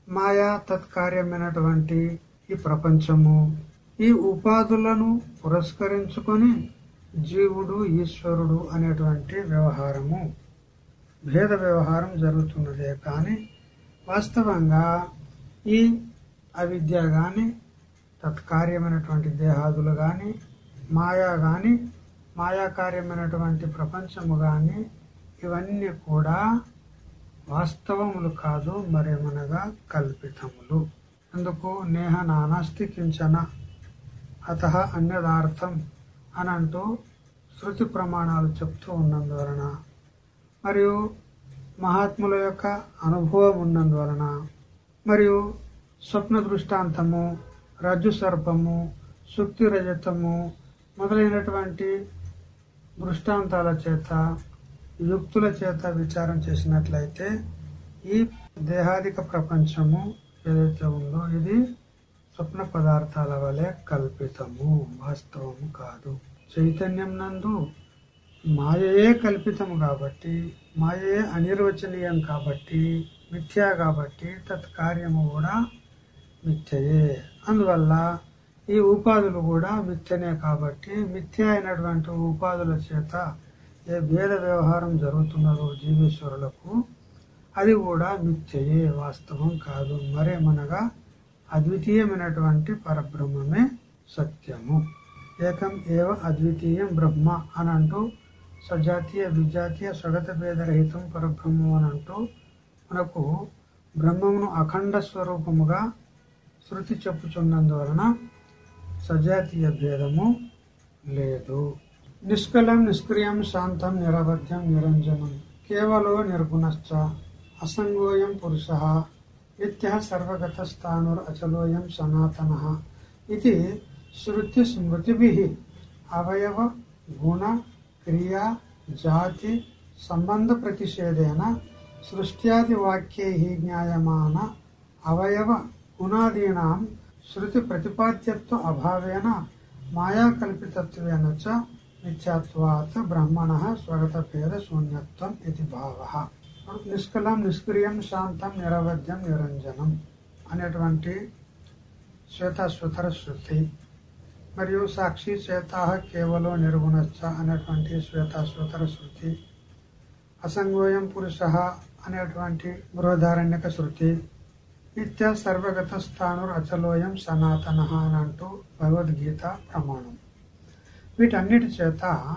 మాయా తత్కార్యమైనటువంటి ఈ ప్రపంచము ఈ ఉపాధులను పురస్కరించుకొని జీవుడు ఈశ్వరుడు అనేటువంటి వ్యవహారము భేద వ్యవహారం జరుగుతున్నదే కానీ వాస్తవంగా ఈ అవిద్య కానీ తత్కార్యమైనటువంటి దేహాదులు కానీ మాయా కానీ మాయాకార్యమైనటువంటి ప్రపంచము కానీ ఇవన్నీ కూడా వాస్తవములు కాదు మరేమనగా కల్పితములు. అందుకు నేహ నానాస్తి కించన అత అన్యదార్థం అనంటూ శృతి ప్రమాణాలు చెప్తూ ఉన్నందువలన మరియు మహాత్ముల యొక్క అనుభవం ఉన్నందువలన మరియు స్వప్న దృష్టాంతము రజ్జు సర్పము శుక్తి రజతము మొదలైనటువంటి దృష్టాంతాల చేత యుక్తుల చేత విచారం చేసినట్లయితే ఈ దేహాదిక ప్రపంచము ఏదైతే ఉందో ఇది స్వప్న పదార్థాల వలె కల్పితము వాస్తవము కాదు. చైతన్యం నందు మాయయే కల్పితం కాబట్టి మాయే అనిర్వచనీయం కాబట్టి మిథ్యా కాబట్టి తత్కార్యము కూడా మిథ్యయే. అందువల్ల ఈ ఉపాధులు కూడా మిథ్యనే కాబట్టి మిథ్య అయినటువంటి ఉపాధుల చేత ఏ భేద వ్యవహారం జరుగుతున్నదో జీవేశ్వరులకు అది కూడా మిథ్యయే వాస్తవం కాదు. మరేమనగా అద్వితీయమైనటువంటి పరబ్రహ్మమే సత్యము. ఏకం ఏవ అద్వితీయం బ్రహ్మ అని అంటూ సజాతీయ విజాతీయ స్వగత భేదరహితం పరబ్రహ్మం అని అంటూ మనకు బ్రహ్మమును అఖండ స్వరూపముగా శృతి చెప్పుచున్నందువలన సజాతీయ భేదము లేదు. నిష్కలం నిష్క్రియం శాంతం నిరవధ్యం నిరంజనం కేవలో నిర్గుణశ్చ అసంగోయం పురుష నిత్య సర్వగతస్థానుర్ అచలోయం సనాతన. ఇది శృతి స్మృతిభి అవయవ గుణ క్రియా జాతి సంబంధ ప్రతిషేధేన సృష్ట్యాది వాక్యై జ్ఞాయమాన అవయవ గుణాదీనాం శృతి ప్రతిపాద్యత్వ అభావేన మాయాకల్పితత్వేన చ మిథ్యాత్వాత్ బ్రహ్మణ స్వగత భేద శూన్యత్వం ఇది భావ. నిష్కలం నిష్క్రియం శాంతం నిరవధ్యం నిరంజనం అనేటువంటి శ్వేతాశ్వతర శృతి. మరియు సాక్షి చేత కేవలం నిర్గుణశ్చ అనేటువంటి శ్వేతాశ్వతర శృతి. అసంగోయం పురుష అనేటువంటి బృహదారణ్యక శృతి. నిత్య సర్వగత స్థానుర్ అచలోయం సనాతన అని అంటూ భగవద్గీత ప్రమాణం. వీటన్నిటి చేత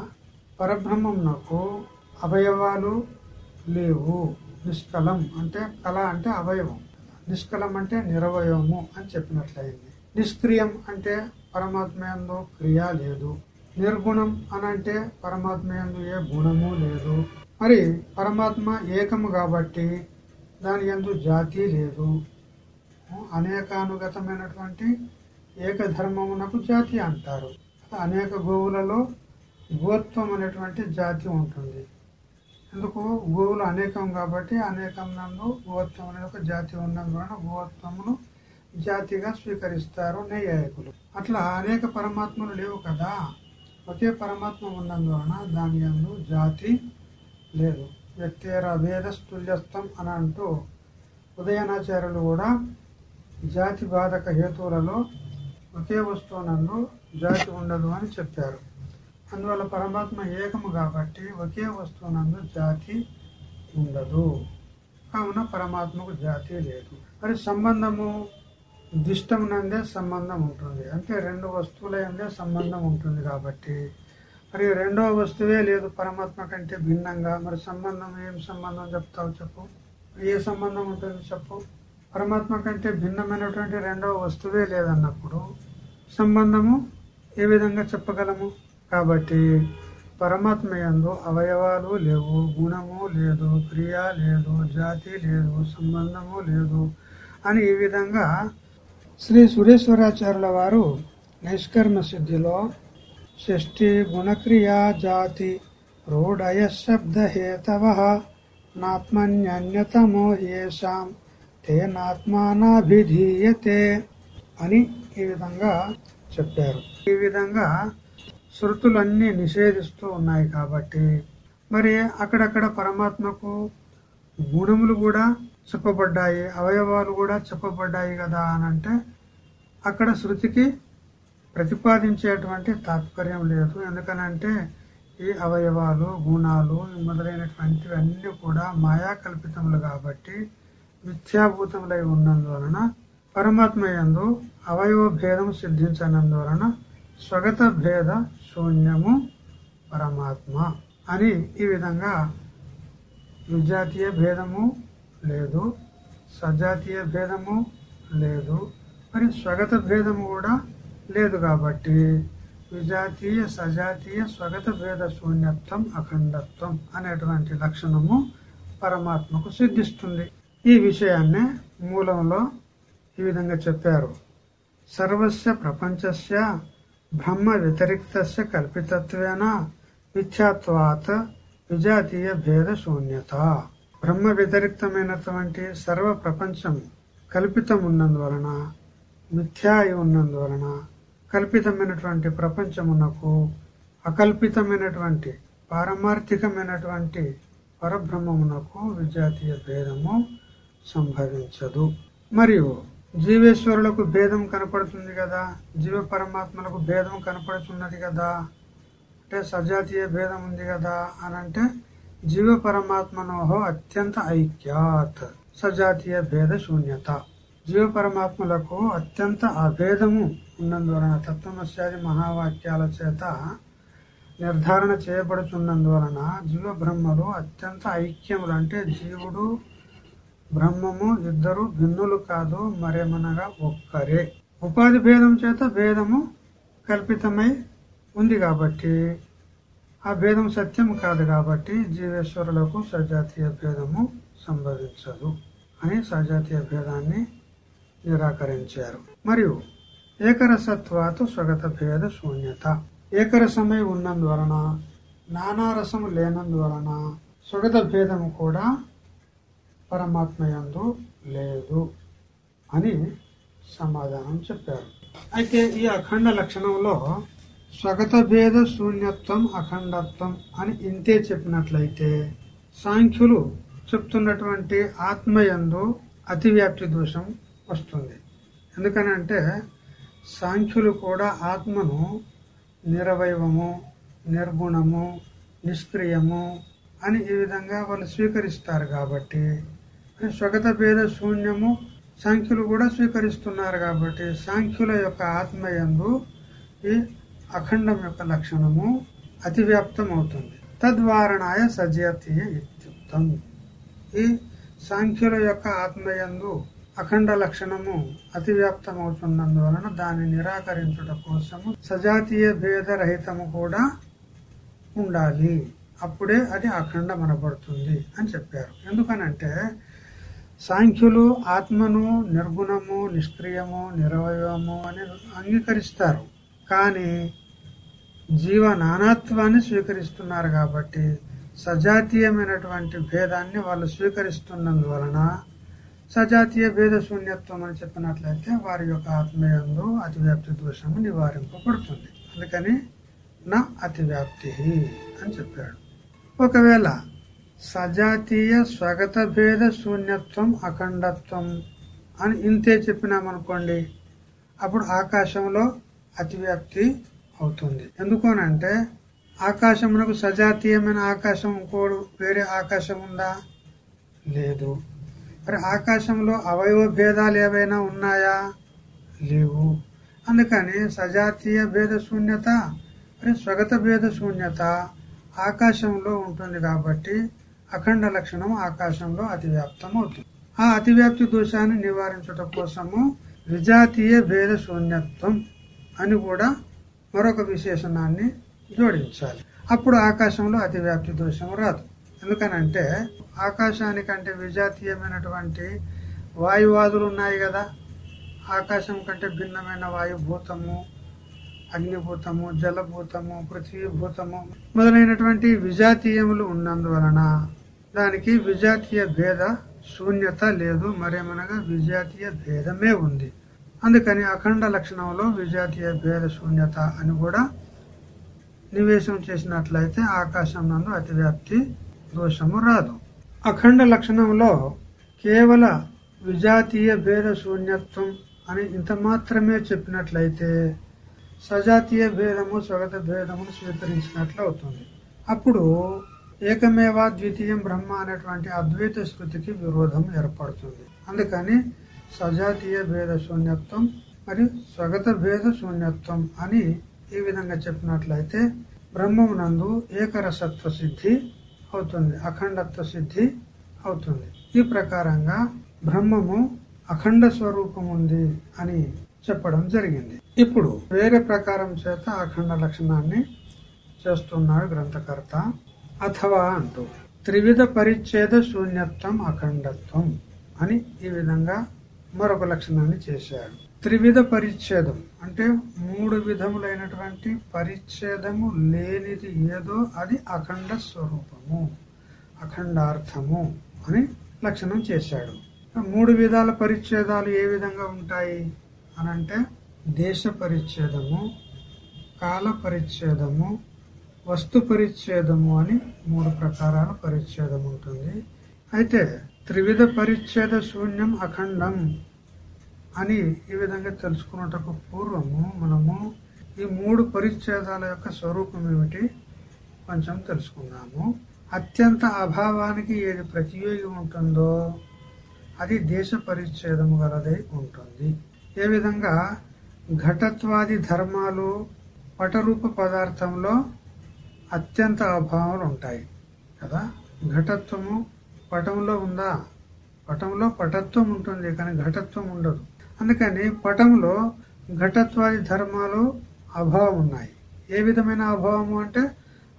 పరబ్రహ్మంనకు అవయవాలు లేవు. నిష్కలం అంటే కళ అంటే అవయవం. నిష్కలం అంటే నిరవయవము అని చెప్పినట్లయింది. నిష్క్రియం అంటే పరమాత్మయందు క్రియ లేదు. నిర్గుణం అనంటే పరమాత్మ పరమాత్మయందు ఏ గుణము లేదు. మరి పరమాత్మ ఏకము కాబట్టి దాని ఎందు జాతి లేదు. అనేకానుగతమైనటువంటి ఏకధర్మమునకు జాతి అంటారు. అనేక గోవులలో గోత్వం అనేటువంటి జాతి ఉంటుంది. ఎందుకు? గోవులు అనేకం కాబట్టి అనేకం నందు గోత్వం అనే ఒక జాతి ఉన్నందువలన గోత్వమును జాతిగా స్వీకరిస్తారు నైయాయకులు. అట్లా అనేక పరమాత్మలు లేవు కదా. ఒకే పరమాత్మ ఉన్నందువలన దాని అందు జాతి లేదు. వ్యక్తేర వేదస్తుల్యస్తం అని అంటూ ఉదయనాచార్యులు కూడా జాతి బాధక హేతువులలో ఒకే వస్తువునందు జాతి ఉండదు అని చెప్పారు. అందువల్ల పరమాత్మ ఏకము కాబట్టి ఒకే వస్తువునందు జాతి ఉండదు. కావున పరమాత్మకు జాతి లేదు. మరి సంబంధము దిష్టమునందే సంబంధం ఉంటుంది. అంటే రెండు వస్తువుల ఎందే సంబంధం ఉంటుంది కాబట్టి. మరి రెండవ వస్తువే లేదు పరమాత్మ కంటే భిన్నంగా. మరి సంబంధం ఏం సంబంధం చెప్తావు చెప్పు. ఏ సంబంధం ఉంటుంది చెప్పు. పరమాత్మ కంటే భిన్నమైనటువంటి రెండవ వస్తువే లేదన్నప్పుడు సంబంధము ఏ విధంగా చెప్పగలము? కాబట్టి పరమాత్మ ఎందు అవయవాలు లేవు. గుణము లేదు క్రియ లేదు జాతి లేదు సంబంధము లేదు అని ఈ విధంగా శ్రీ సురేశ్వరాచార్యుల వారు నైష్కర్మ సిద్ధిలో షష్ఠి గుణక్రియా జాతి రూఢయ శబ్ద హేతవ నాత్మన్యన్యతమో ఏషాం తేనాత్మానాభిధీయతే అని ఈ విధంగా చెప్పారు. ఈ విధంగా శృతులన్నీ నిషేధిస్తూ ఉన్నాయి కాబట్టి మరి అక్కడక్కడ పరమాత్మకు గుణములు కూడా చెప్పబడ్డాయి. అవయవాలు కూడా చెప్పబడ్డాయి కదా అని అంటే అక్కడ శృతికి ప్రతిపాదించేటువంటి తాత్పర్యం లేదు. ఎందుకనంటే ఈ అవయవాలు గుణాలు మొదలైనటువంటివన్నీ కూడా మాయా కల్పితములు కాబట్టి మిథ్యాభూతములై ఉన్నందువలన పరమాత్మ యందు అవయవ భేదం సిద్ధించనందువలన స్వగత భేద శూన్యము పరమాత్మ అని ఈ విధంగా విజాతీయ భేదము లేదు. సజాతీయ భేదము లేదు. మరి స్వగత భేదము కూడా లేదు కాబట్టి. విజాతీయ సజాతీయ స్వగత భేద శూన్యత్వం అఖండత్వం అనేటువంటి లక్షణము పరమాత్మకు సిద్ధిస్తుంది. ఈ విషయాన్ని మూలంలో ఈ విధంగా చెప్పారు. సర్వస్య ప్రపంచస్య బ్రహ్మ వ్యతిరిక్తస్య కల్పితత్వేన మిథ్యాత్వాత్ విజాతీయ భేద శూన్యత. బ్రహ్మ వ్యతిరిక్తమైనటువంటి సర్వ ప్రపంచం కల్పితం ఉన్నందువలన మిథ్యా అయి ఉన్నందువలన కల్పితమైనటువంటి ప్రపంచమునకు అకల్పితమైనటువంటి పారమార్థికమైనటువంటి పరబ్రహ్మమునకు విజాతీయ భేదము సంభవించదు. మరియు జీవేశ్వరులకు భేదం కనపడుతుంది కదా జీవ పరమాత్మలకు భేదం కనపడుతున్నది కదా అంటే సజాతీయ భేదం ఉంది కదా అని అంటే జీవ పరమాత్మనోహో అత్యంత ఐక్యాత్ సజాతీయ భేద శూన్యత. జీవ పరమాత్మలకు అత్యంత అభేదము ఉన్నందువలన తత్వమస్యాది మహావాక్యాల చేత నిర్ధారణ చేయబడుతున్నందువలన జీవ బ్రహ్మలు అత్యంత ఐక్యములు అంటే జీవుడు బ్రహ్మము ఇద్దరు భిన్నులు కాదు మరేమనగా ఒక్కరే. ఉపాధి భేదం చేత భేదము కల్పితమై ఉంది కాబట్టి ఆ భేదం సత్యం కాదు కాబట్టి జీవేశ్వరులకు సజాతీయ భేదము సంభవించదు అని సజాతీయ భేదాన్ని నిరాకరించారు. మరియు ఏకరసత్వాతు స్వగత భేద శూన్యత. ఏకరసమై ఉన్నందువలన నానారసము లేనందువలన స్వగత భేదము కూడా పరమాత్మయందు లేదు అని సమాధానం చెప్పారు. అయితే ఈ అఖండ లక్షణంలో స్వగత భేద శూన్యత్వం అఖండత్వం అని ఇంతే చెప్పినట్లయితే సాంఖ్యులు చెప్తున్నటువంటి ఆత్మయందు అతివ్యాప్తి దోషం వస్తుంది. ఎందుకనంటే సాంఖ్యులు కూడా ఆత్మను నిరవయవము నిర్గుణము నిష్క్రియము అని ఈ విధంగా వాళ్ళు స్వీకరిస్తారు కాబట్టి స్వగత భేద శూన్యము సాంఖ్యులు కూడా స్వీకరిస్తున్నారు కాబట్టి సాంఖ్యుల యొక్క ఆత్మయందు ఈ అఖండం యొక్క లక్షణము అతివ్యాప్తం అవుతుంది తద్వారణాయ సజాతీయ ఇత్యుక్తం. ఈ సాంఖ్యుల యొక్క ఆత్మయందు అఖండ లక్షణము అతివ్యాప్తం అవుతున్నందువలన దాన్ని నిరాకరించుట కోసము సజాతీయ భేద రహితము కూడా ఉండాలి. అప్పుడే అది అఖండం అనబడుతుంది అని చెప్పారు. ఎందుకనంటే సాంఖ్యులు ఆత్మను నిర్గుణము నిష్క్రియము నిరవయవము అని అంగీకరిస్తారు. కానీ జీవ నానాత్వాన్ని స్వీకరిస్తున్నారు కాబట్టి సజాతీయమైనటువంటి భేదాన్ని వాళ్ళు స్వీకరిస్తున్నందువలన సజాతీయ భేద శూన్యత్వం అని చెప్పినట్లయితే వారి యొక్క ఆత్మీయంలో అతివ్యాప్తి దోషము నివారింపబడుతుంది. అందుకని నా అతివ్యాప్తి అని చెప్పాడు. ఒకవేళ సజాతీయ స్వగత భేద శూన్యత్వం అఖండత్వం అని ఇంతే చెప్పినామనుకోండి అప్పుడు ఆకాశంలో అతివ్యాప్తి అవుతుంది. ఎందుకోనంటే ఆకాశమునకు సజాతీయమైన ఆకాశం ఇంకోడు వేరే ఆకాశం ఉందా? లేదు. మరి ఆకాశంలో అవయవ భేదాలు ఏవైనా ఉన్నాయా? లేవు. అందుకని సజాతీయ భేద శూన్యత మరి స్వగత భేద శూన్యత ఆకాశంలో ఉంటుంది కాబట్టి అఖండ లక్షణం ఆకాశంలో అతివ్యాప్తం అవుతుంది ఆ అతివ్యాప్తి దోషాన్ని నివారించుట కోసము విజాతీయ భేద శూన్యత్వం అని కూడా మరొక విశేషణాన్ని జోడించాలి. అప్పుడు ఆకాశంలో అతివ్యాప్తి దోషం రాదు. ఎందుకనంటే ఆకాశానికంటే విజాతీయమైనటువంటి వాయువాదులు ఉన్నాయి కదా. ఆకాశం కంటే భిన్నమైన వాయుభూతము అగ్నిభూతము జలభూతము పృథ్వీభూతము మొదలైనటువంటి విజాతీయములు ఉన్నందువలన దానికి విజాతీయ భేద శూన్యత లేదు. మరేమనగా విజాతీయ భేదమే ఉంది. అందుకని అఖండ లక్షణంలో విజాతీయ భేద శూన్యత అని కూడా నివేశం చేసినట్లయితే ఆకాశం నందు అతివ్యాప్తి దోషము రాదు. అఖండ లక్షణంలో కేవల విజాతీయ భేద శూన్యత్వం అని ఇంత మాత్రమే చెప్పినట్లయితే సజాతీయ భేదము స్వగత భేదమును స్వీకరించినట్లు అవుతుంది. అప్పుడు ఏకమేవా ద్వితీయం బ్రహ్మ అనేటువంటి అద్వైత శృతికి విరోధం ఏర్పడుతుంది. అందుకని సజాతీయ భేద శూన్యత్వం మరియు స్వగత భేద శూన్యత్వం అని ఈ విధంగా చెప్పినట్లయితే బ్రహ్మమునందు ఏకరసత్వ సిద్ధి అవుతుంది అఖండత్వ సిద్ధి అవుతుంది. ఈ ప్రకారంగా బ్రహ్మము అఖండ స్వరూపం ఉంది అని చెప్పడం జరిగింది. ఇప్పుడు వేరే ప్రకారం చేత అఖండ లక్షణాన్ని చేస్తున్నాడు గ్రంథకర్త. అథవా అంటూ త్రివిధ పరిచ్ఛేద శూన్యత్వం అఖండత్వం అని ఈ విధంగా మరొక లక్షణాన్ని చేశాడు. త్రివిధ పరిచ్ఛేదం అంటే మూడు విధములైనటువంటి పరిచ్ఛేదము లేనిది ఏదో అది అఖండ స్వరూపము అఖండార్థము అని లక్షణం చేశాడు. మూడు విధాల పరిచ్ఛేదాలు ఏ విధంగా ఉంటాయి? అనంటే దేశ పరిచ్ఛేదము కాల పరిచ్ఛేదము వస్తు పరిచ్ఛేదము అని మూడు ప్రకారాల పరిచ్ఛేదం ఉంటుంది. అయితే త్రివిధ పరిచ్ఛేద శూన్యం అఖండం అని ఈ విధంగా తెలుసుకున్నటకు పూర్వము మనము ఈ మూడు పరిచ్ఛేదాల యొక్క స్వరూపం ఏమిటి కొంచెం తెలుసుకున్నాము అత్యంత అభావానికి ఏది ప్రతియోగి ఉంటుందో అది దేశ పరిచ్ఛేదము గలదై ఉంటుంది. ఏ విధంగా ఘటత్వాది ధర్మాలు పటరూప పదార్థంలో అత్యంత అభావాలు ఉంటాయి కదా? ఘటత్వము పటంలో ఉందా? పటంలో పటత్వం ఉంటుంది కానీ ఘటత్వం ఉండదు. అందుకని పటంలో ఘటత్వాది ధర్మాలు అభావం ఉన్నాయి ఏ విధమైన అభావము అంటే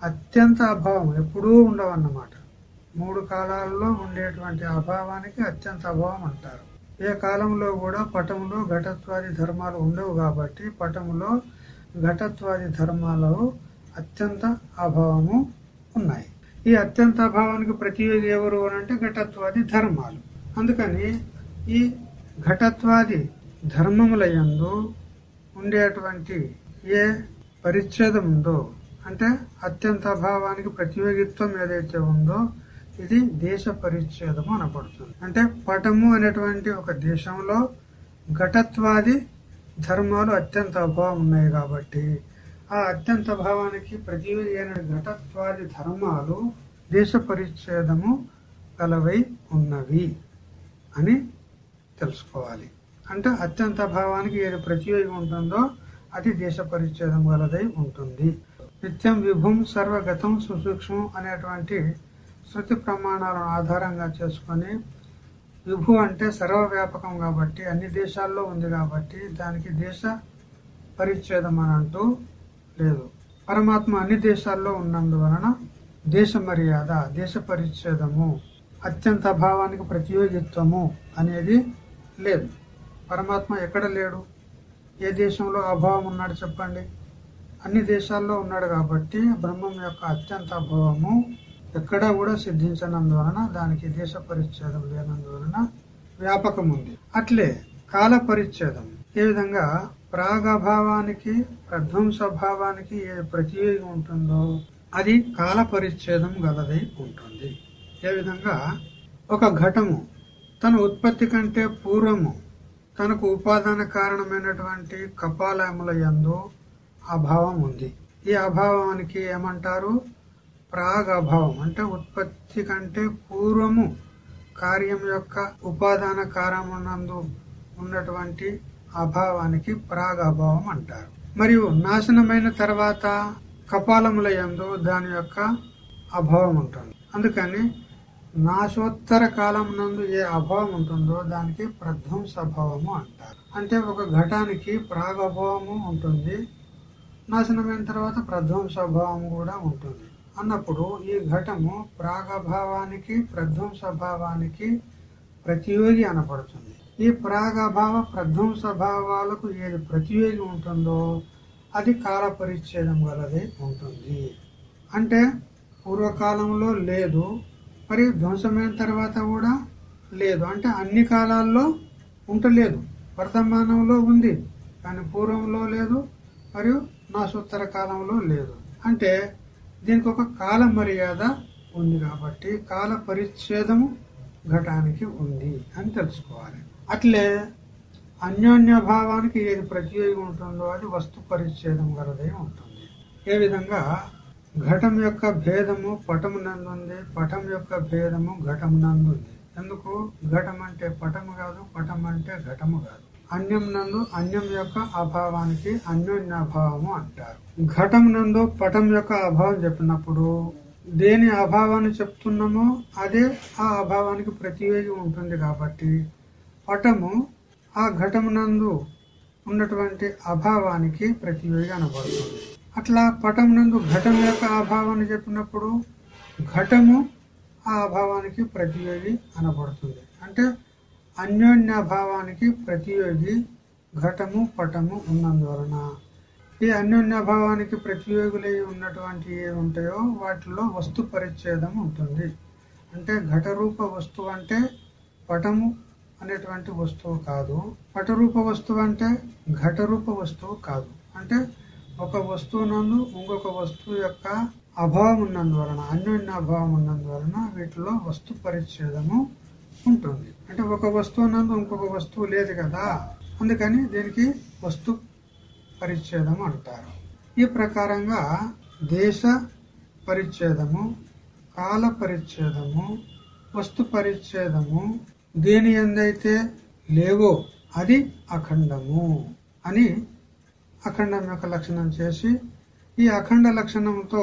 అత్యంత అభావం ఎప్పుడూ ఉండవన్నమాట. మూడు కాలాల్లో ఉండేటువంటి అభావానికి అత్యంత అభావం అంటారు. ఏ కాలంలో కూడా పటంలో ఘటత్వాది ధర్మాలు ఉండవు కాబట్టి పటంలో ఘటత్వాది ధర్మాలు అత్యంత అభావము ఉన్నాయి. ఈ అత్యంత అభావానికి ప్రతియోగి ఎవరు అంటే ఘటత్వాది ధర్మాలు. అందుకని ఈ ఘటత్వాది ధర్మముల యందు ఉండేటువంటి ఏ పరిచ్ఛేదం ఉందో అంటే అత్యంత అభావానికి ప్రతియోగిత్వం ఏదైతే ఉందో ఇది దేశ పరిచ్ఛేదము అనబడుతుంది. అంటే పటము అనేటువంటి ఒక దేశంలో ఘటత్వాది ధర్మాలు అత్యంత అభావం ఉన్నాయి కాబట్టి ఆ అత్యంత భావానికి ప్రతియోగి అయిన ఘటత్వాది ధర్మాలు దేశ పరిచ్ఛేదము గలవై ఉన్నవి అని తెలుసుకోవాలి. అంటే అత్యంత భావానికి ఏది ప్రతియోగి ఉంటుందో అది దేశ పరిచ్ఛేదం గలదై ఉంటుంది. నిత్యం విభుం సర్వగతం సుసూక్ష్మం అనేటువంటి శృతి ప్రమాణాలను ఆధారంగా చేసుకొని విభు అంటే సర్వవ్యాపకం కాబట్టి అన్ని దేశాల్లో ఉంది కాబట్టి దానికి దేశ పరిచ్ఛేదం అని అంటూ లేదు. పరమాత్మ అన్ని దేశాల్లో ఉన్నందువలన దేశ మర్యాద దేశ పరిచ్ఛేదము అత్యంత భావానికి ప్రతియోగిత్వము అనేది లేదు. పరమాత్మ ఎక్కడ లేడు? ఏ దేశంలో అభావం ఉన్నాడు చెప్పండి. అన్ని దేశాల్లో ఉన్నాడు కాబట్టి బ్రహ్మం యొక్క అత్యంత అభావము ఎక్కడా కూడా సిద్ధించనందువలన దానికి దేశ పరిచ్ఛేదం లేనందువలన వ్యాపకం ఉంది. అట్లే కాల పరిచ్ఛేదం. ఏ విధంగా ప్రాగభావానికి ప్రధ్వంసభావానికి ఏ ప్రతియోగి ఉంటుందో అది కాల పరిచ్ఛేదం గలదై ఉంటుంది. ఏ విధంగా? ఒక ఘటము. తన ఉత్పత్తి కంటే పూర్వము తనకు ఉపాదాన కారణమైనటువంటి కపాలముల యందు అభావం ఉంది. ఈ అభావానికి ఏమంటారు? ప్రాగ్ అభావం అంటే ఉత్పత్తి కంటే పూర్వము కార్యం యొక్క ఉపాదాన కారణమునందు ఉన్నటువంటి అభావానికి ప్రాగ్ అభావం అంటారు. మరియు నాశనమైన తర్వాత కపాలముల యందు దాని యొక్క అభావం ఉంటుంది. అందుకని నాశోత్తర కాలం నందు ఏ అభావం ఉంటుందో దానికి ప్రధ్వంసభావము అంటారు. అంటే ఒక ఘటానికి ప్రాగభావము ఉంటుంది నాశనమైన తర్వాత ప్రధ్వంసభావం కూడా ఉంటుంది. అన్నప్పుడు ఈ ఘటము ప్రాగభావానికి ప్రధ్వంసభావానికి ప్రతియోగి అనపడుతుంది ఈ ప్రాగభావ ప్రధ్వంసభావాలకు ఏది ప్రతియోగి ఉంటుందో అది కాల పరిచ్ఛేదం గలది ఉంటుంది. అంటే పూర్వకాలంలో లేదు మరి ధ్వంసమైన తర్వాత కూడా లేదు. అంటే అన్ని కాలాల్లో ఉండలేదు వర్తమానంలో ఉంది కానీ పూర్వంలో లేదు మరియు నాశోత్తర కాలంలో లేదు. అంటే దీనికి ఒక కాల మర్యాద ఉంది కాబట్టి కాల పరిచ్ఛేదము ఘటానికి ఉంది అని తెలుసుకోవాలి. అట్లే అన్యోన్య భావానికి ఏది ప్రత్యేకం ఉంటుందో అది వస్తు పరిచ్ఛేదం గలదే ఉంటుంది. ఏ విధంగా ఘటం యొక్క భేదము పటము నందుంది పటం యొక్క భేదము ఘటం నందుంది ఎందుకు? ఘటం అంటే పటము కాదు పటం అంటే ఘటము కాదు. అన్యం నందు అన్యం యొక్క అభావానికి అన్యోన్యాభావము అంటారు. ఘటం నందు పటం యొక్క అభావం చెప్పినప్పుడు దేని అభావాన్ని చెప్తున్నామో అదే ఆ అభావానికి ప్రతివేగి ఉంటుంది కాబట్టి పటము ఆ ఘటమునందు ఉన్నటువంటి అభావానికి ప్రతివేగి అనబడుతుంది. అట్లా పటం నందు ఘటం యొక్క అభావాన్ని చెప్పినప్పుడు ఘటము ఆ అభావానికి ప్రతియోగి అనబడుతుంది. అంటే అన్యోన్యభావానికి ప్రతియోగి ఘటము పటము ఉన్నందువలన. ఈ అన్యోన్యభావానికి ప్రతియోగులై ఉన్నటువంటి ఏవి ఉంటాయో వాటిలో వస్తు పరిచ్ఛేదం ఉంటుంది. అంటే ఘటరూప వస్తువు అంటే పటము అనేటువంటి వస్తువు కాదు. పటరూప వస్తువు అంటే ఘటరూప వస్తువు కాదు. అంటే ఒక వస్తువు నందు ఇంకొక వస్తువు యొక్క అభావం ఉన్నందువలన అన్యోన్య అభావం ఉన్నందువలన వీటిలో వస్తు పరిచ్ఛేదము ఉంటుంది. అంటే ఒక వస్తువు నందు ఇంకొక వస్తువు లేదు కదా అందుకని దీనికి వస్తు పరిచ్ఛేదము అంటారు. ఈ ప్రకారంగా దేశ పరిచ్ఛేదము కాల పరిచ్ఛేదము వస్తు పరిచ్ఛేదము దేని ఎందైతే లేవో అది అఖండము అని అఖండం యొక్క లక్షణం చేసి ఈ అఖండ లక్షణంతో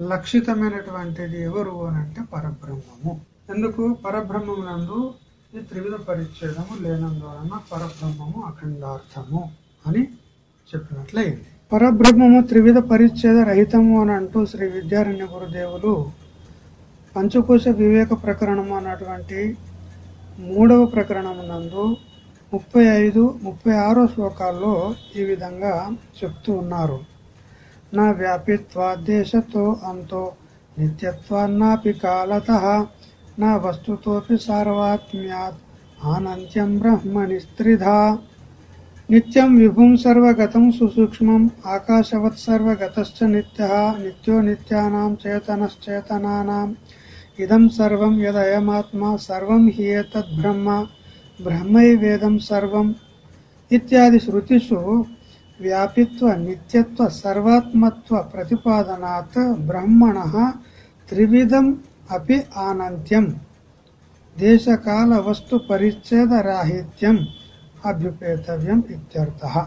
లక్షితమైనటువంటిది ఎవరు అని అంటే పరబ్రహ్మము. ఎందుకు? పరబ్రహ్మమునందు ఈ త్రివిధ పరిచ్ఛేదము లేనందువలన పరబ్రహ్మము అఖండార్థము అని చెప్పినట్లయింది. పరబ్రహ్మము త్రివిధ పరిచ్ఛేద రహితము అని అంటూ శ్రీ విద్యారణ్య గురుదేవులు పంచకోశ వివేక ప్రకరణము అన్నటువంటి మూడవ ప్రకరణమునందు ముప్పై ఐదు ముప్పై ఆరో శ్లోకాల్లో ఈ విధంగా చెప్తూ ఉన్నారు. నా వ్యాపిత్వాదేశతో అంతో నిత్యత్వాన్నాపి కాలత నా వస్తుతోపి సార్వాత్మ్యాత్ ఆనంత్యం బ్రహ్మని స్త్రిధా. నిత్యం విభుం సర్వగతం సుసూక్ష్మం ఆకాశవత్ సర్వగతశ్చ నిత్య నిత్యో నిత్యానాం చేతనశ్చేతనానాం. ఇదం సర్వం యదయమాత్మ సర్వం హి ఏతద్ బ్రహ్మ బ్రహ్మైవేదం సర్వం ఇత్యాది శృతిషు వ్యాపిత్వ నిత్యత్వ సర్వాత్మత్వ ప్రతిపాదనాత్ బ్రహ్మణ త్రివిధం అపి ఆనంత్యం. దేశకాల వస్తు పరిచ్ఛేద రాహిత్యం అభ్యుపేతవ్యం ఇత్యర్థ.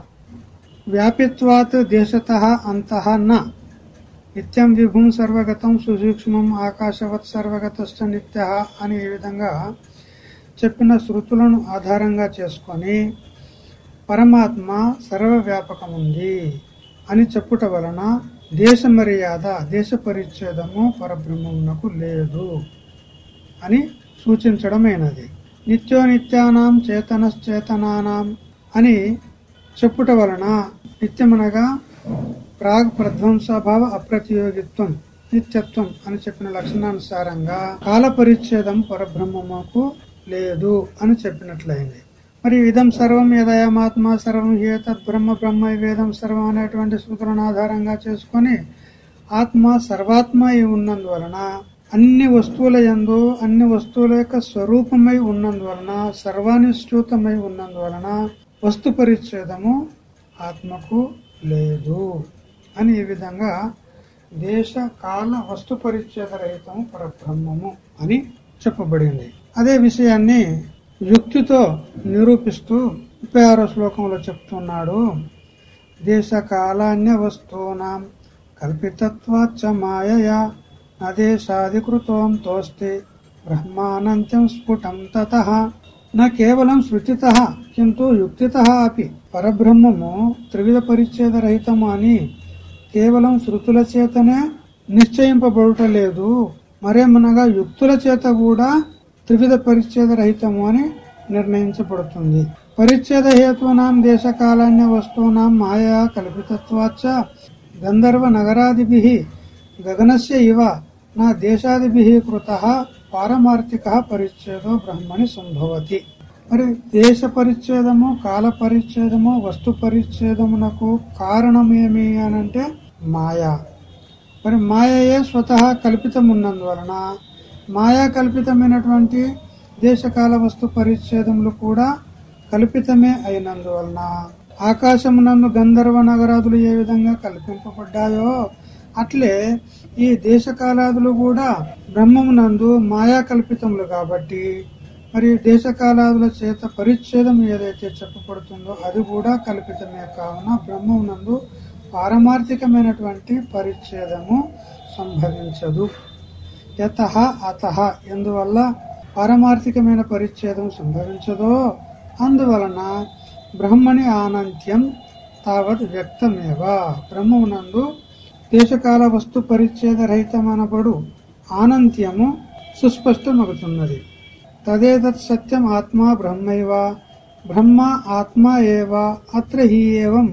వ్యాపిత్వాత్ దేశత అంత న. నిత్యం విభుం సర్వగతం సుసూక్ష్మం ఆకాశవత్ సర్వగతశ్చ నిత్య అని ఈ విధంగా చెప్పిన శృతులను ఆధారంగా చేసుకొని పరమాత్మ సర్వవ్యాపకముంది అని చెప్పుట వలన దేశ మర్యాద దేశ పరిచ్ఛేదము పరబ్రహ్మమునకు లేదు అని సూచించడమైనది. నిత్యో నిత్యానాం చేతనశ్చేతనానాం అని చెప్పుట వలన నిత్యమనగా ప్రాగ్ ప్రధ్వంసభావ అప్రతియోగిత్వం నిత్యత్వం అని చెప్పిన లక్షణానుసారంగా కాల పరిచ్ఛేదం పరబ్రహ్మముకు లేదు అని చెప్పినట్లయింది. మరి ఇదం సర్వం యదయమాత్మ సర్వం ఏతత్ బ్రహ్మ బ్రహ్మ వేదం సర్వం అనేటువంటి సూత్రాన్ని ఆధారంగా చేసుకొని ఆత్మ సర్వాత్మ అయి ఉన్నందువలన అన్ని వస్తువుల యందు అన్ని వస్తువుల యొక్క స్వరూపమై ఉన్నందువలన సర్వానిశ్చూతమై ఉన్నందువలన వస్తు పరిచ్ఛేదము ఆత్మకు లేదు అని ఈ విధంగా దేశ కాల వస్తు పరిచ్ఛేద రహితము పరబ్రహ్మము అని చెప్పబడింది. అదే విషయాన్ని యుక్తితో నిరూపిస్తూ ముప్పై ఆరో శ్లోకంలో చెప్తున్నాడు. దేశ కాలాన్య వస్తూనాం కల్పితత్వాచ మాయయా నదేశాధికృతోంతోస్తి బ్రహ్మానంత్యం స్ఫుటం తత న కేవలం శృతిత కింటూ యుక్తిత అపి పరబ్రహ్మము త్రివిధ పరిచ్ఛేద రహితము అని కేవలం శృతుల చేతనే నిశ్చయింపబడుట లేదు. మరేమనగా యుక్తుల చేత కూడా త్రివిధ పరిచ్ఛేద రహితము అని నిర్ణయించబడుతుంది. పరిచ్ఛేద హేతునాం దేశ కాలాన్య వస్తువునాం మాయా కల్పితత్వాచ గంధర్వ నగరాదిభి గగనస్య ఇవ నా దేశాదిభి కృత పారమార్థిక పరిచ్ఛేదో బ్రహ్మని సంభవతి. మరి దేశ పరిచ్ఛేదము కాల పరిచ్ఛేదము వస్తు పరిచ్ఛేదమునకు కారణమేమి అనంటే మాయా. మరి మాయయే స్వతహా కల్పితమున్నందువలన మాయా కల్పితమైనటువంటి దేశకాల వస్తు పరిచ్ఛేదములు కూడా కల్పితమే అయినందువలన ఆకాశమునందు గంధర్వ నగరాదులు ఏ విధంగా కల్పింపబడ్డాయో అట్లే ఈ దేశకాలాదులు కూడా బ్రహ్మమునందు మాయా కల్పితములు కాబట్టి మరి దేశకాలాదుల చేత పరిచ్ఛేదం ఏదైతే చెప్పబడుతుందో అది కూడా కల్పితమే కావున బ్రహ్మమునందు పారమార్థికమైనటువంటి పరిచ్ఛేదము సంభవించదు. యత అత ఎందువల్ల పారమార్థికమైన పరిచ్ఛేదం సంభవించదో అందువలన బ్రహ్మని ఆనంత్యం తావత్ వ్యక్తమేవ. బ్రహ్మమునందు దేశకాల వస్తు పరిచ్ఛేదరహితమనబడు ఆనంత్యము సుస్పష్టమవుతున్నది తదేతత్ సత్యం ఆత్మా బ్రహ్మైవ బ్రహ్మ ఆత్మా ఏవ అత్ర హి ఏవం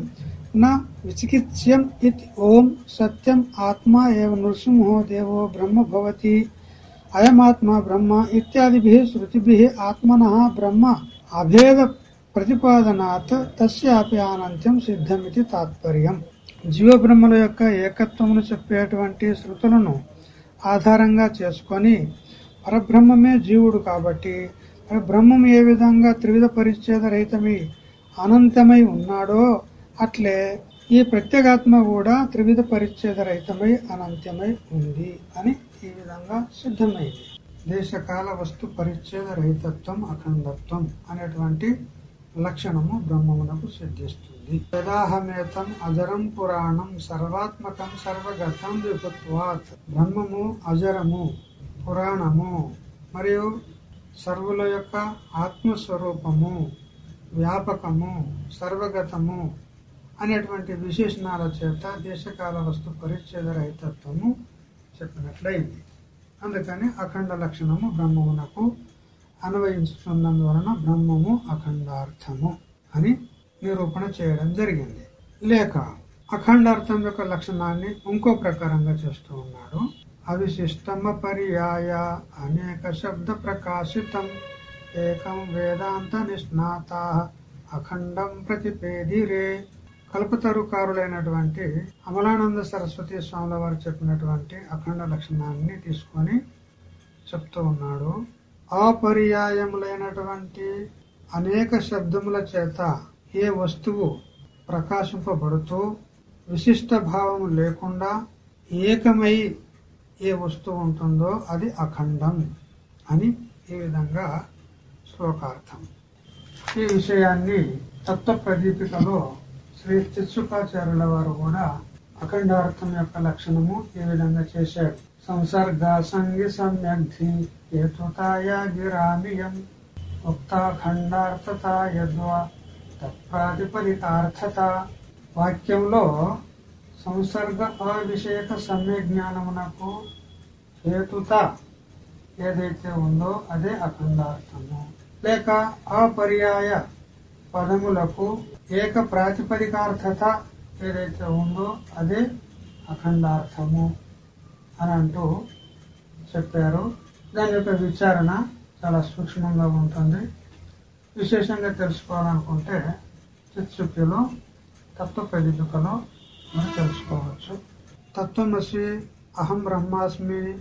న విచికిత్స్యం ఇతి ఓం సత్యం ఆత్మా ఏవ నృసింహో దేవో బ్రహ్మ భవతి అయమాత్మా బ్రహ్మ ఇత్యాదిభి శృతిభి ఆత్మన బ్రహ్మ అభేద ప్రతిపాదనాత్ తస్యాపి ఆనంత్యం సిద్ధమితి తాత్పర్యం జీవబ్రహ్మల యొక్క ఏకత్వమును చెప్పేటువంటి శృతులను ఆధారంగా చేసుకొని పరబ్రహ్మమే జీవుడు కాబట్టి బ్రహ్మం ఏ విధంగా త్రివిధ పరిచ్ఛేద రహితమై అనంతమై ఉన్నాడో అట్లే ఈ ప్రత్యేగాత్మ కూడా త్రివిధ పరిచ్ఛేద రహితమై అనంత్యమై ఉంది అని ఈ విధంగా సిద్ధమైంది. దేశకాల వస్తు పరిచ్ఛేద రహితత్వం అఖండత్వం అనేటువంటి లక్షణము బ్రహ్మమునకు సిద్ధిస్తుంది. యదాహమేతం అజరం పురాణం సర్వాత్మకం సర్వగతం విభుత్వాత్. బ్రహ్మము అజరము పురాణము మరియు సర్వుల యొక్క ఆత్మస్వరూపము వ్యాపకము సర్వగతము అనేటువంటి విశేషణాల చేత దేశకాల వస్తు పరిచ్ఛేద రహితత్వము చెప్పినట్లయింది. అందుకని అఖండ లక్షణము బ్రహ్మమునకు అన్వయించుతున్నందువలన బ్రహ్మము అఖండార్థము అని నిరూపణ చేయడం జరిగింది. లేక అఖండార్థం యొక్క లక్షణాన్ని ఇంకో ప్రకారంగా చేస్తూ ఉన్నాడు. అవిశిష్టమ పర్యాయ అనేక శబ్ద ప్రకాశితం ఏకం వేదాంత నిష్ణాత అఖండం ప్రతిపేదిరే కల్పతరుకారులైనటువంటి అమలానంద సరస్వతి స్వాముల వారు చెప్పినటువంటి అఖండ లక్షణాన్ని తీసుకొని చెప్తూ ఉన్నాడు. అపర్యాయములైనటువంటి అనేక శబ్దముల చేత ఏ వస్తువు ప్రకాశింపబడుతూ విశిష్ట భావము లేకుండా ఏకమై ఏ వస్తువు ఉంటుందో అది అఖండం అని ఈ విధంగా శ్లోకార్థం. ఈ విషయాన్ని తత్వ ప్రదీపికలో శ్రీ చిత్సుకాచార్యుల వారు కూడా అఖండార్థం యొక్క లక్షణము ఈ విధంగా చేశాడు. సంసర్గసంగి సమ్యగ్ధి హేతుతాయ గిరామియం. ఉక్తాఖండార్థత యద్వా తత్ప్రాతిపదికార్థత వాక్యంలో సంసర్గ అవిషయక సమ్య జ్ఞానమునకు హేతుత ఏదైతే ఉందో అదే అఖండార్థము. లేక అపర్యాయ పదములకు ఏక ప్రాతిపదికార్థత ఏదైతే ఉందో అదే అఖండార్థము అని అంటూ చెప్పారు. దాని యొక్క విచారణ చాలా సూక్ష్మంగా ఉంటుంది. విశేషంగా తెలుసుకోవాలనుకుంటే చిత్సుక్తిలో తత్వ ప్రదీపికలో మనం తెలుసుకోవచ్చు. తత్వమసి అహం బ్రహ్మాస్మి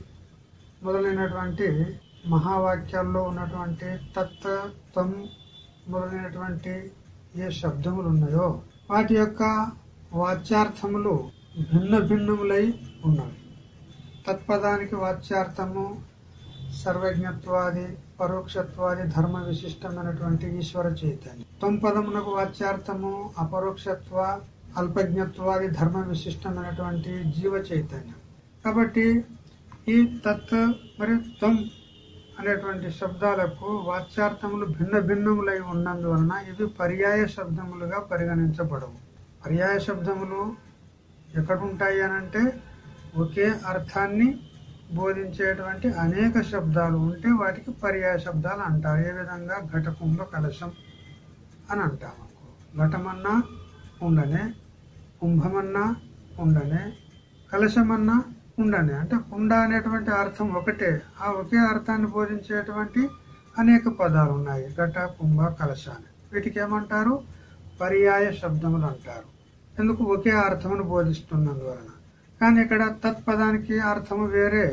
మొదలైనటువంటి మహావాక్యాల్లో ఉన్నటువంటి తత్వం మొదలైనటువంటి ఏ శబ్దములు ఉన్నాయో వాటి యొక్క వాచ్యార్థములు భిన్న భిన్నములై ఉన్నవి. తత్పదానికి వాచ్యార్థము సర్వజ్ఞత్వాది పరోక్షత్వాది ధర్మ విశిష్టమైనటువంటి ఈశ్వర చైతన్యం. తొంపదమునకు వాచ్యార్థము అపరోక్షత్వ అల్పజ్ఞత్వాది ధర్మ విశిష్టమైనటువంటి జీవ చైతన్యం. కాబట్టి ఈ తత్ మరియు త్వం అనేటువంటి శబ్దాలకు వాచ్యార్థములు భిన్న భిన్నములై ఉన్నందువలన ఇవి పర్యాయ శబ్దములుగా పరిగణించబడవు. పర్యాయ శబ్దములు ఎక్కడ ఉంటాయి అనంటే ఒకే అర్థాన్ని బోధించేటువంటి అనేక శబ్దాలు ఉంటే వాటికి పర్యాయ శబ్దాలు అంటారు. ఏ విధంగా? ఘటకంలో కలశం అని అంటాము ఘటమన్నా ఉండనే కుంభమన్నా ఉండనే కలశమన్నా ఉండనే అంటే కుండ అనేటువంటి అర్థం ఒకటే. ఆ ఒకే అర్థాన్ని బోధించేటువంటి అనేక పదాలు ఉన్నాయి. ఘట కుంభ కలశ అని. వీటికి ఏమంటారు? పర్యాయ శబ్దములు అంటారు. ఎందుకు ఒకే అర్థమును బోధిస్తున్నందువలన? కానీ ఇక్కడ తత్పదానికి అర్థము వేరే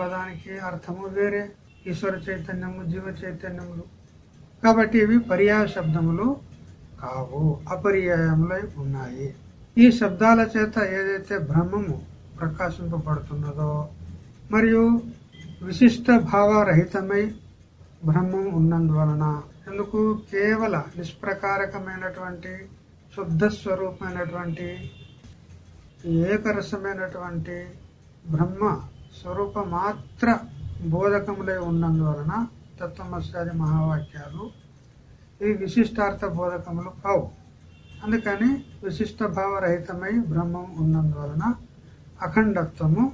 పదానికి అర్థము వేరే ఈశ్వర చైతన్యము జీవ చైతన్యములు. కాబట్టి ఇవి పర్యాయ శబ్దములు కావు అపర్యాయములై ఉన్నాయి. ఈ శబ్దాల చేత ఏదైతే బ్రహ్మము ప్రకాశింపబడుతున్నదో మరియు విశిష్ట భావరహితమై బ్రహ్మం ఉన్నందువలన ఎందుకు కేవల నిష్ప్రకారకమైనటువంటి శుద్ధ స్వరూపమైనటువంటి ఏకరసమైనటువంటి బ్రహ్మ స్వరూప మాత్ర బోధకములై ఉన్నందువలన తత్వమస్యాది మహావాక్యాలు ఇవి విశిష్టార్థ బోధకములు కావు. అందుకని విశిష్ట భావరహితమై బ్రహ్మం ఉన్నందువలన అఖండత్వము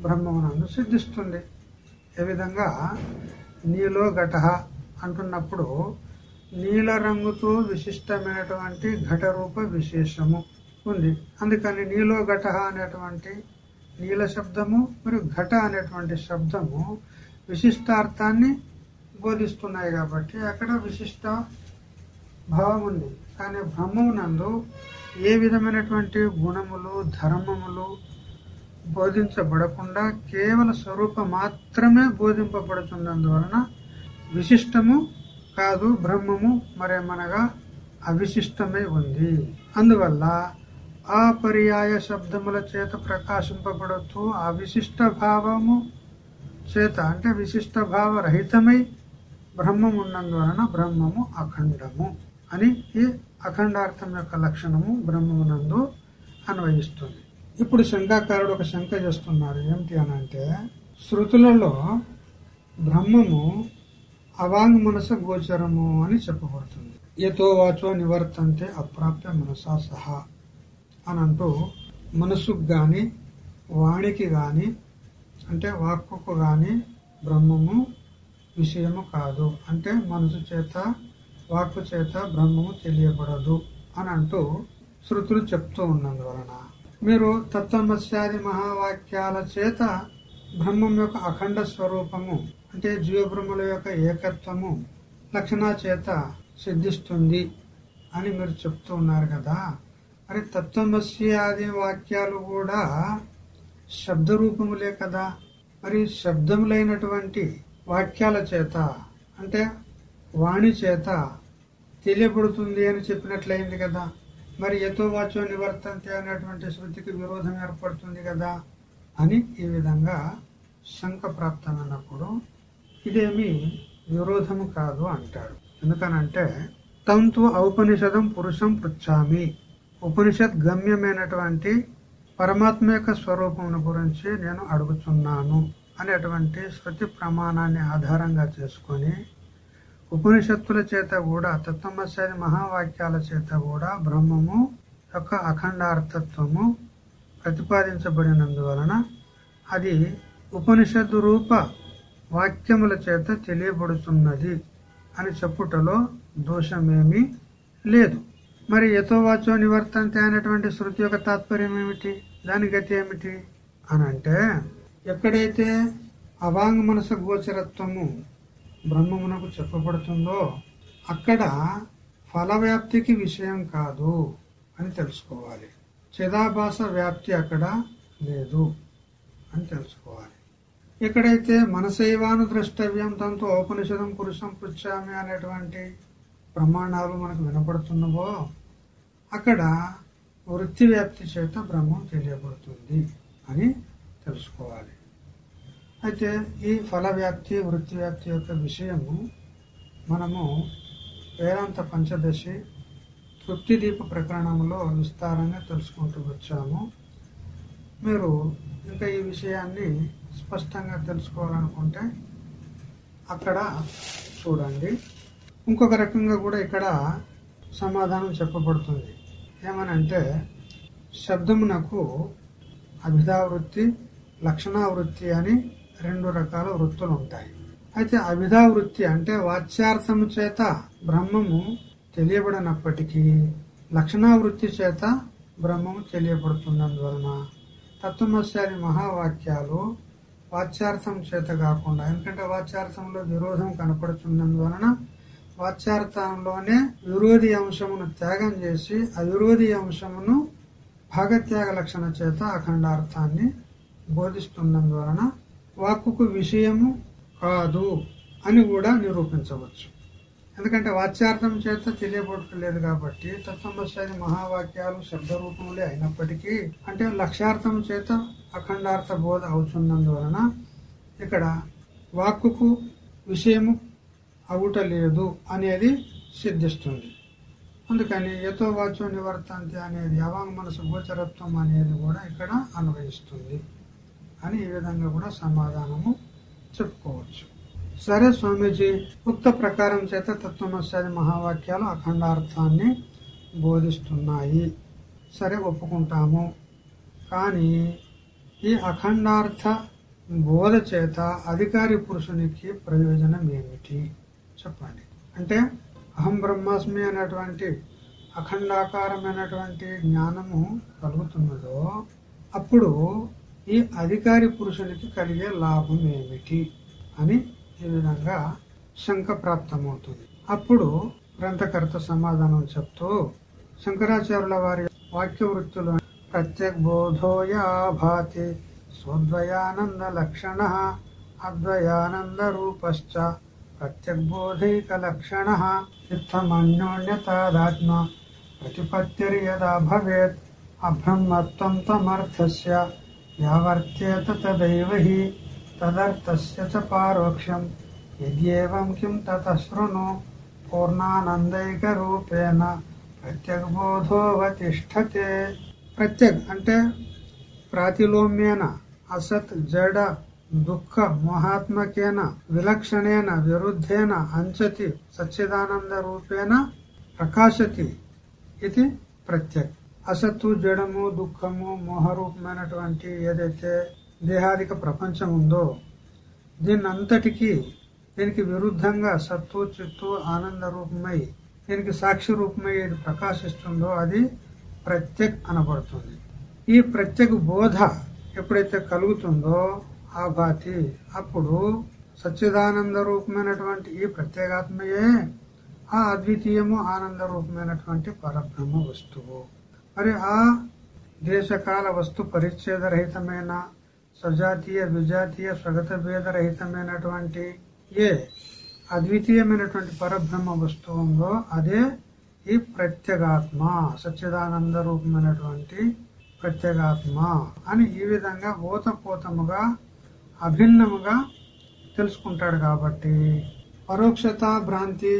బ్రహ్మమునందు సిద్ధిస్తుంది. ఏ విధంగా? నీలో ఘట అంటున్నప్పుడు నీల రంగుతో విశిష్టమైనటువంటి ఘట రూప విశేషము ఉంది. అందుకని నీలో ఘట అనేటువంటి నీల శబ్దము మరియు ఘట అనేటువంటి శబ్దము విశిష్టార్థాన్ని బోధిస్తున్నాయి కాబట్టి అక్కడ విశిష్ట భావం ఉంది. కానీ బ్రహ్మమునందు ఏ విధమైనటువంటి గుణములు ధర్మములు బోధించబడకుండా కేవల స్వరూపం మాత్రమే బోధింపబడుతున్నందువలన విశిష్టము కాదు బ్రహ్మము మరేమనగా అవిశిష్టమై ఉంది. అందువల్ల ఆ పర్యాయ శబ్దముల చేత ప్రకాశింపబడుతూ ఆ విశిష్ట భావము చేత అంటే విశిష్ట భావ రహితమై బ్రహ్మం ఉన్నందువలన బ్రహ్మము అఖండము అని ఈ అఖండార్థం యొక్క లక్షణము బ్రహ్మమునందు అన్వయిస్తుంది. ఇప్పుడు శంకాకారుడు ఒక శంక చేస్తున్నాడు. ఏమిటి అని అంటే శృతులలో బ్రహ్మము అవాంగ్ మనస గోచరము అని చెప్పబడుతుంది. ఎతో వాచో నివర్తంతే అప్రాప్య మనసా సహా అని అంటూ మనసుకు గాని వాణికి గాని అంటే వాక్కుకు గాని బ్రహ్మము విషయము కాదు. అంటే మనసు చేత వాక్కు చేత బ్రహ్మము తెలియబడదు అని అంటూ శృతులు చెప్తూ ఉన్నందువలన మీరు తత్వమస్యాది మహావాక్యాల చేత బ్రహ్మం యొక్క అఖండ స్వరూపము అంటే జీవబ్రహ్మల యొక్క ఏకత్వము లక్షణ చేత సిద్ధిస్తుంది అని మీరు చెప్తూ ఉన్నారు కదా. మరి తత్వమస్యాది వాక్యాలు కూడా శబ్ద రూపములే కదా. మరి శబ్దములైనటువంటి వాక్యాల చేత అంటే వాణి చేత తెలియబడుతుంది అని చెప్పినట్లయింది కదా. మరి ఎతో వాచో నివర్తంతే అనేటువంటి శృతికి విరోధం ఏర్పడుతుంది కదా అని ఈ విధంగా శంక ప్రాప్తమైనప్పుడు ఇదేమి విరోధము కాదు అంటాడు. ఎందుకనంటే తంతు ఔపనిషదం పురుషం పృచ్చామి ఉపనిషత్ గమ్యమైనటువంటి పరమాత్మ యొక్క స్వరూపం గురించి నేను అడుగుతున్నాను అనేటువంటి శృతి ప్రమాణాన్ని ఆధారంగా చేసుకొని ఉపనిషత్తుల చేత కూడా తత్వమశాని మహావాక్యాల చేత కూడా బ్రహ్మము యొక్క అఖండార్థత్వము ప్రతిపాదించబడినందువలన అది ఉపనిషత్తు రూప వాక్యముల చేత తెలియబడుతున్నది అని చెప్పుటలో దోషమేమీ లేదు. మరి యథోవాచో నివర్తంతే అనేటువంటి శృతి యొక్క తాత్పర్యం ఏమిటి? దాని గతి ఏమిటి? అని అంటే ఎక్కడైతే అవాంగ్ మనసు గోచరత్వము బ్రహ్మమునకు చెప్పబడుతుందో అక్కడ ఫలవ్యాప్తికి విషయం కాదు అని తెలుసుకోవాలి. చిదాభాస వ్యాప్తి అక్కడ లేదు అని తెలుసుకోవాలి. ఎక్కడైతే మనసైవాను ద్రష్టవ్యం తనతో ఉపనిషదం పురుషం పుచ్చామి అనేటువంటి ప్రమాణాలు మనకు వినపడుతున్నవో అక్కడ వృత్తి వ్యాప్తి చేత బ్రహ్మం తెలియబడుతుంది అని తెలుసుకోవాలి. అయితే ఈ ఫల వ్యాప్తి వృత్తి వ్యాప్తి యొక్క విషయము మనము వేదాంత పంచదశి తృప్తి దీప ప్రకరణంలో విస్తారంగా తెలుసుకుంటూ వచ్చాము. మీరు ఇంకా ఈ విషయాన్ని స్పష్టంగా తెలుసుకోవాలనుకుంటే అక్కడ చూడండి. ఇంకొక రకంగా కూడా ఇక్కడ సమాధానం చెప్పబడుతుంది. ఏమనంటే శబ్దమునకు అభిధావృత్తి లక్షణావృత్తి అని రెండు రకాల వృత్తులు ఉంటాయి. అయితే అవిధా వృత్తి అంటే వాచ్యార్థము చేత బ్రహ్మము తెలియబడినప్పటికీ లక్షణావృత్తి చేత బ్రహ్మము తెలియబడుతున్నందువలన తత్వమస్యాది మహావాక్యాలు వాచ్యార్థం చేత కాకుండా ఎందుకంటే వాచ్యార్థంలో విరోధం కనపడుతున్నందువలన వాచ్యార్థంలోనే విరోధి అంశమును త్యాగం చేసి అవిరోధి అంశమును భాగత్యాగ లక్షణ చేత అఖండార్థాన్ని బోధిస్తున్నందువలన వాక్కుకు విషయము కాదు అని కూడా నిరూపించవచ్చు. ఎందుకంటే వాచ్యార్థం చేత తెలియబడలేదు కాబట్టి తత్వమస్యాది మహావాక్యాలు శబ్దరూపములే అయినప్పటికీ అంటే లక్ష్యార్థం చేత అఖండార్థ బోధ అవుతున్నందువలన ఇక్కడ వాక్కుకు విషయము అవుటలేదు అనేది సిద్ధిస్తుంది. అందుకని యతో వాచో నివర్తంతి అనేది అవాంగ్ మనసు గోచరత్వం అనేది కూడా ఇక్కడ అన్వయిస్తుంది. అని ఈ విధంగా కూడా సమాధానము చెప్పుకోవచ్చు. సరే స్వామీజీ ఉక్త ప్రకారం చేత తత్వమస్యాది మహావాక్యాలు అఖండార్థాన్ని బోధిస్తున్నాయి. సరే ఒప్పుకుంటాము. కానీ ఈ అఖండార్థ బోధ చేత అధికారి పురుషునికి ప్రయోజనం ఏమిటి చెప్పండి. అంటే అహం బ్రహ్మాస్మి అనేటువంటి అఖండాకారమైనటువంటి జ్ఞానము కలుగుతున్నదో అప్పుడు ఈ అధికారి పురుషుడికి కలిగే లాభం ఏమిటి అని ఈ విధంగా శంక ప్రాప్తమవుతుంది. అప్పుడు గ్రంథకర్త సమాధానం చెప్తూ శంకరాచార్యుల వారి వాక్య వృత్తిలో ప్రత్యేక బోధోయా భాతి స్వద్వయానంద లక్షణ అద్వయానంద రూపశ్చ ప్రత్యక్ బోధైక లక్షణ ఇత్తమన్యోన్యతాదాత్మ ప్రతిపత్తిర్యదా భవేత్ అబ్రహ్మత్వం తమర్థస్య యావర్త్యేత తదైవ హి తదర్థస్య చ పారోక్షం యద్యేవం కిం తతః శృణు పూర్ణానందైక రూపేణ ప్రత్యక్ బోధోవతిష్టతే ప్రత్యక్ అంటే ప్రాతిలోమ్యేన అసత్ జడ దుఃఖ మోహాత్మకేన విలక్షణేన విరుద్ధేన అంచతి సచ్చిదానంద రూపేణ ప్రకాశతి ఇది ప్రత్యక్ అసత్తు జడము దుఃఖము మోహరూపమైనటువంటి ఏదైతే దేహాదిక ప్రపంచం ఉందో దీన్నంతటికీ దీనికి విరుద్ధంగా సత్తు చిత్తు ఆనంద రూపమై దీనికి సాక్షి రూపమై ఏది ప్రకాశిస్తుందో అది ప్రత్యక్ అనబడుతుంది. ఈ ప్రత్యేక బోధ ఎప్పుడైతే కలుగుతుందో ఆ భాతి అప్పుడు సచ్చిదానంద రూపమైనటువంటి ఈ ప్రత్యేగాత్మయే ఆ అద్వితీయము ఆనంద రూపమైనటువంటి పరబ్రహ్మ వస్తువు. మరి ఆ దేశకాల వస్తు పరిచ్ఛేదరహితమైన సజాతీయ విజాతీయ స్వగత భేదరహితమైనటువంటి ఏ అద్వితీయమైనటువంటి పరబ్రహ్మ వస్తువు అదే ఈ ప్రత్యేగాత్మ సచ్చిదానంద రూపమైనటువంటి ప్రత్యేగాత్మ అని ఈ విధంగా ఓతపోతముగా అభిన్నముగా తెలుసుకుంటాడు కాబట్టి పరోక్షత భ్రాంతి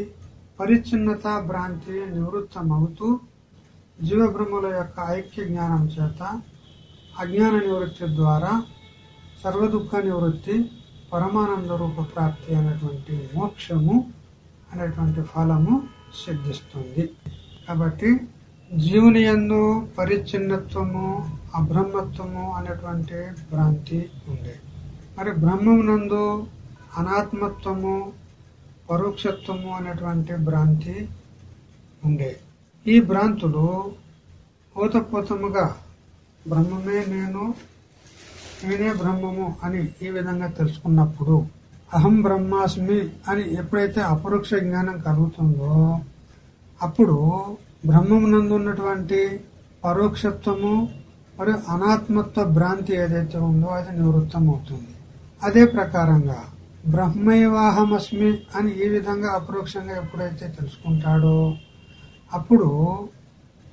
పరిచ్ఛిన్నత భ్రాంతి నివృత్తమవుతూ జీవబ్రహ్మల యొక్క ఐక్య జ్ఞానం చేత అజ్ఞాన నివృత్తి ద్వారా సర్వదుఃఖ నివృత్తి పరమానంద రూప ప్రాప్తి అనేటువంటి మోక్షము అనేటువంటి ఫలము సిద్ధిస్తుంది. కాబట్టి జీవుని యందు పరిచ్ఛిన్నత్వము అబ్రహ్మత్వము అనేటువంటి భ్రాంతి ఉంది. మరి బ్రహ్మమునందు అనాత్మత్వము పరోక్షత్వము అనేటువంటి భ్రాంతి ఉండే. ఈ భ్రాంతులు ఓతపోతముగా బ్రహ్మమే నేను నేనే బ్రహ్మము అని ఈ విధంగా తెలుసుకున్నప్పుడు అహం బ్రహ్మాస్మి అని ఎప్పుడైతే అపరోక్ష జ్ఞానం కలుగుతుందో అప్పుడు బ్రహ్మమునందు ఉన్నటువంటి పరోక్షత్వము మరియు అనాత్మత్వ భ్రాంతి ఏదైతే ఉందో అది నివృత్తం అవుతుంది అదే ప్రకారంగా బ్రహ్మైవాహమస్మి అని ఈ విధంగా అపరోక్షంగా ఎప్పుడైతే తెలుసుకుంటాడో అప్పుడు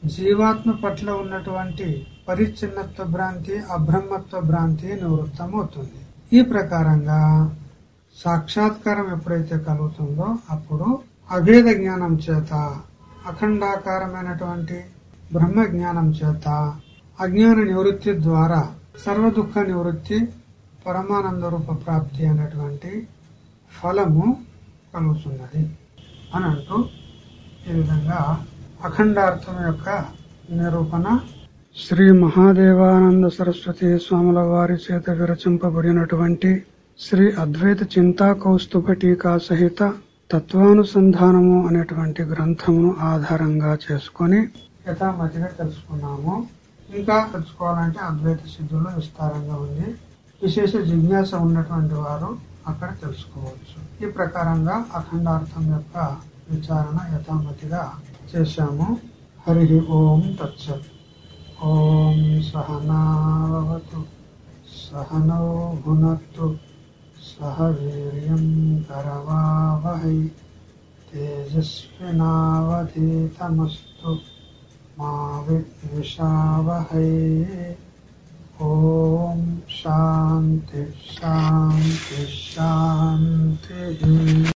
జీవాత్మ పట్ల ఉన్నటువంటి పరిచ్ఛిన్నత్వ భ్రాంతి అబ్రహ్మత్వ భ్రాంతి నివృత్తం అవుతుంది ఈ ప్రకారంగా సాక్షాత్కారం ఎప్పుడైతే కలుగుతుందో అప్పుడు అభేద జ్ఞానం చేత అఖండాకారమైనటువంటి బ్రహ్మ జ్ఞానం చేత అజ్ఞాన నివృత్తి ద్వారా సర్వ దుఃఖ నివృత్తి పరమానంద రూప ప్రాప్తి అనేటువంటి ఫలము కలుగుతున్నది. అని అంటూ ఈ విధంగా అఖండార్థం యొక్క నిరూపణ శ్రీ మహాదేవానంద సరస్వతి స్వాముల వారి చేత విరచింపబడినటువంటి శ్రీ అద్వైత చింతా కౌస్తుభ టీకా సహిత తత్వానుసంధానము అనేటువంటి గ్రంథమును ఆధారంగా చేసుకొని యథామతిగా తెలుసుకున్నాము. ఇంకా తెలుసుకోవాలంటే అద్వైత సిద్ధులు విస్తారంగా ఉంది. విశేష జిజ్ఞాస ఉన్నటువంటి వారు అక్కడ తెలుసుకోవచ్చు. ఈ ప్రకారంగా అఖండార్థం యొక్క విచారణ యథామతిగా చేశాము హరి ఓం తత్సత్ ఓం సహనావతు సహనో భునత్తు సహ వీర్యం కరవావహై తేజస్వినావధీతమస్తు మా విద్విషావహై ఓం శాంతి శాంతి శాంతి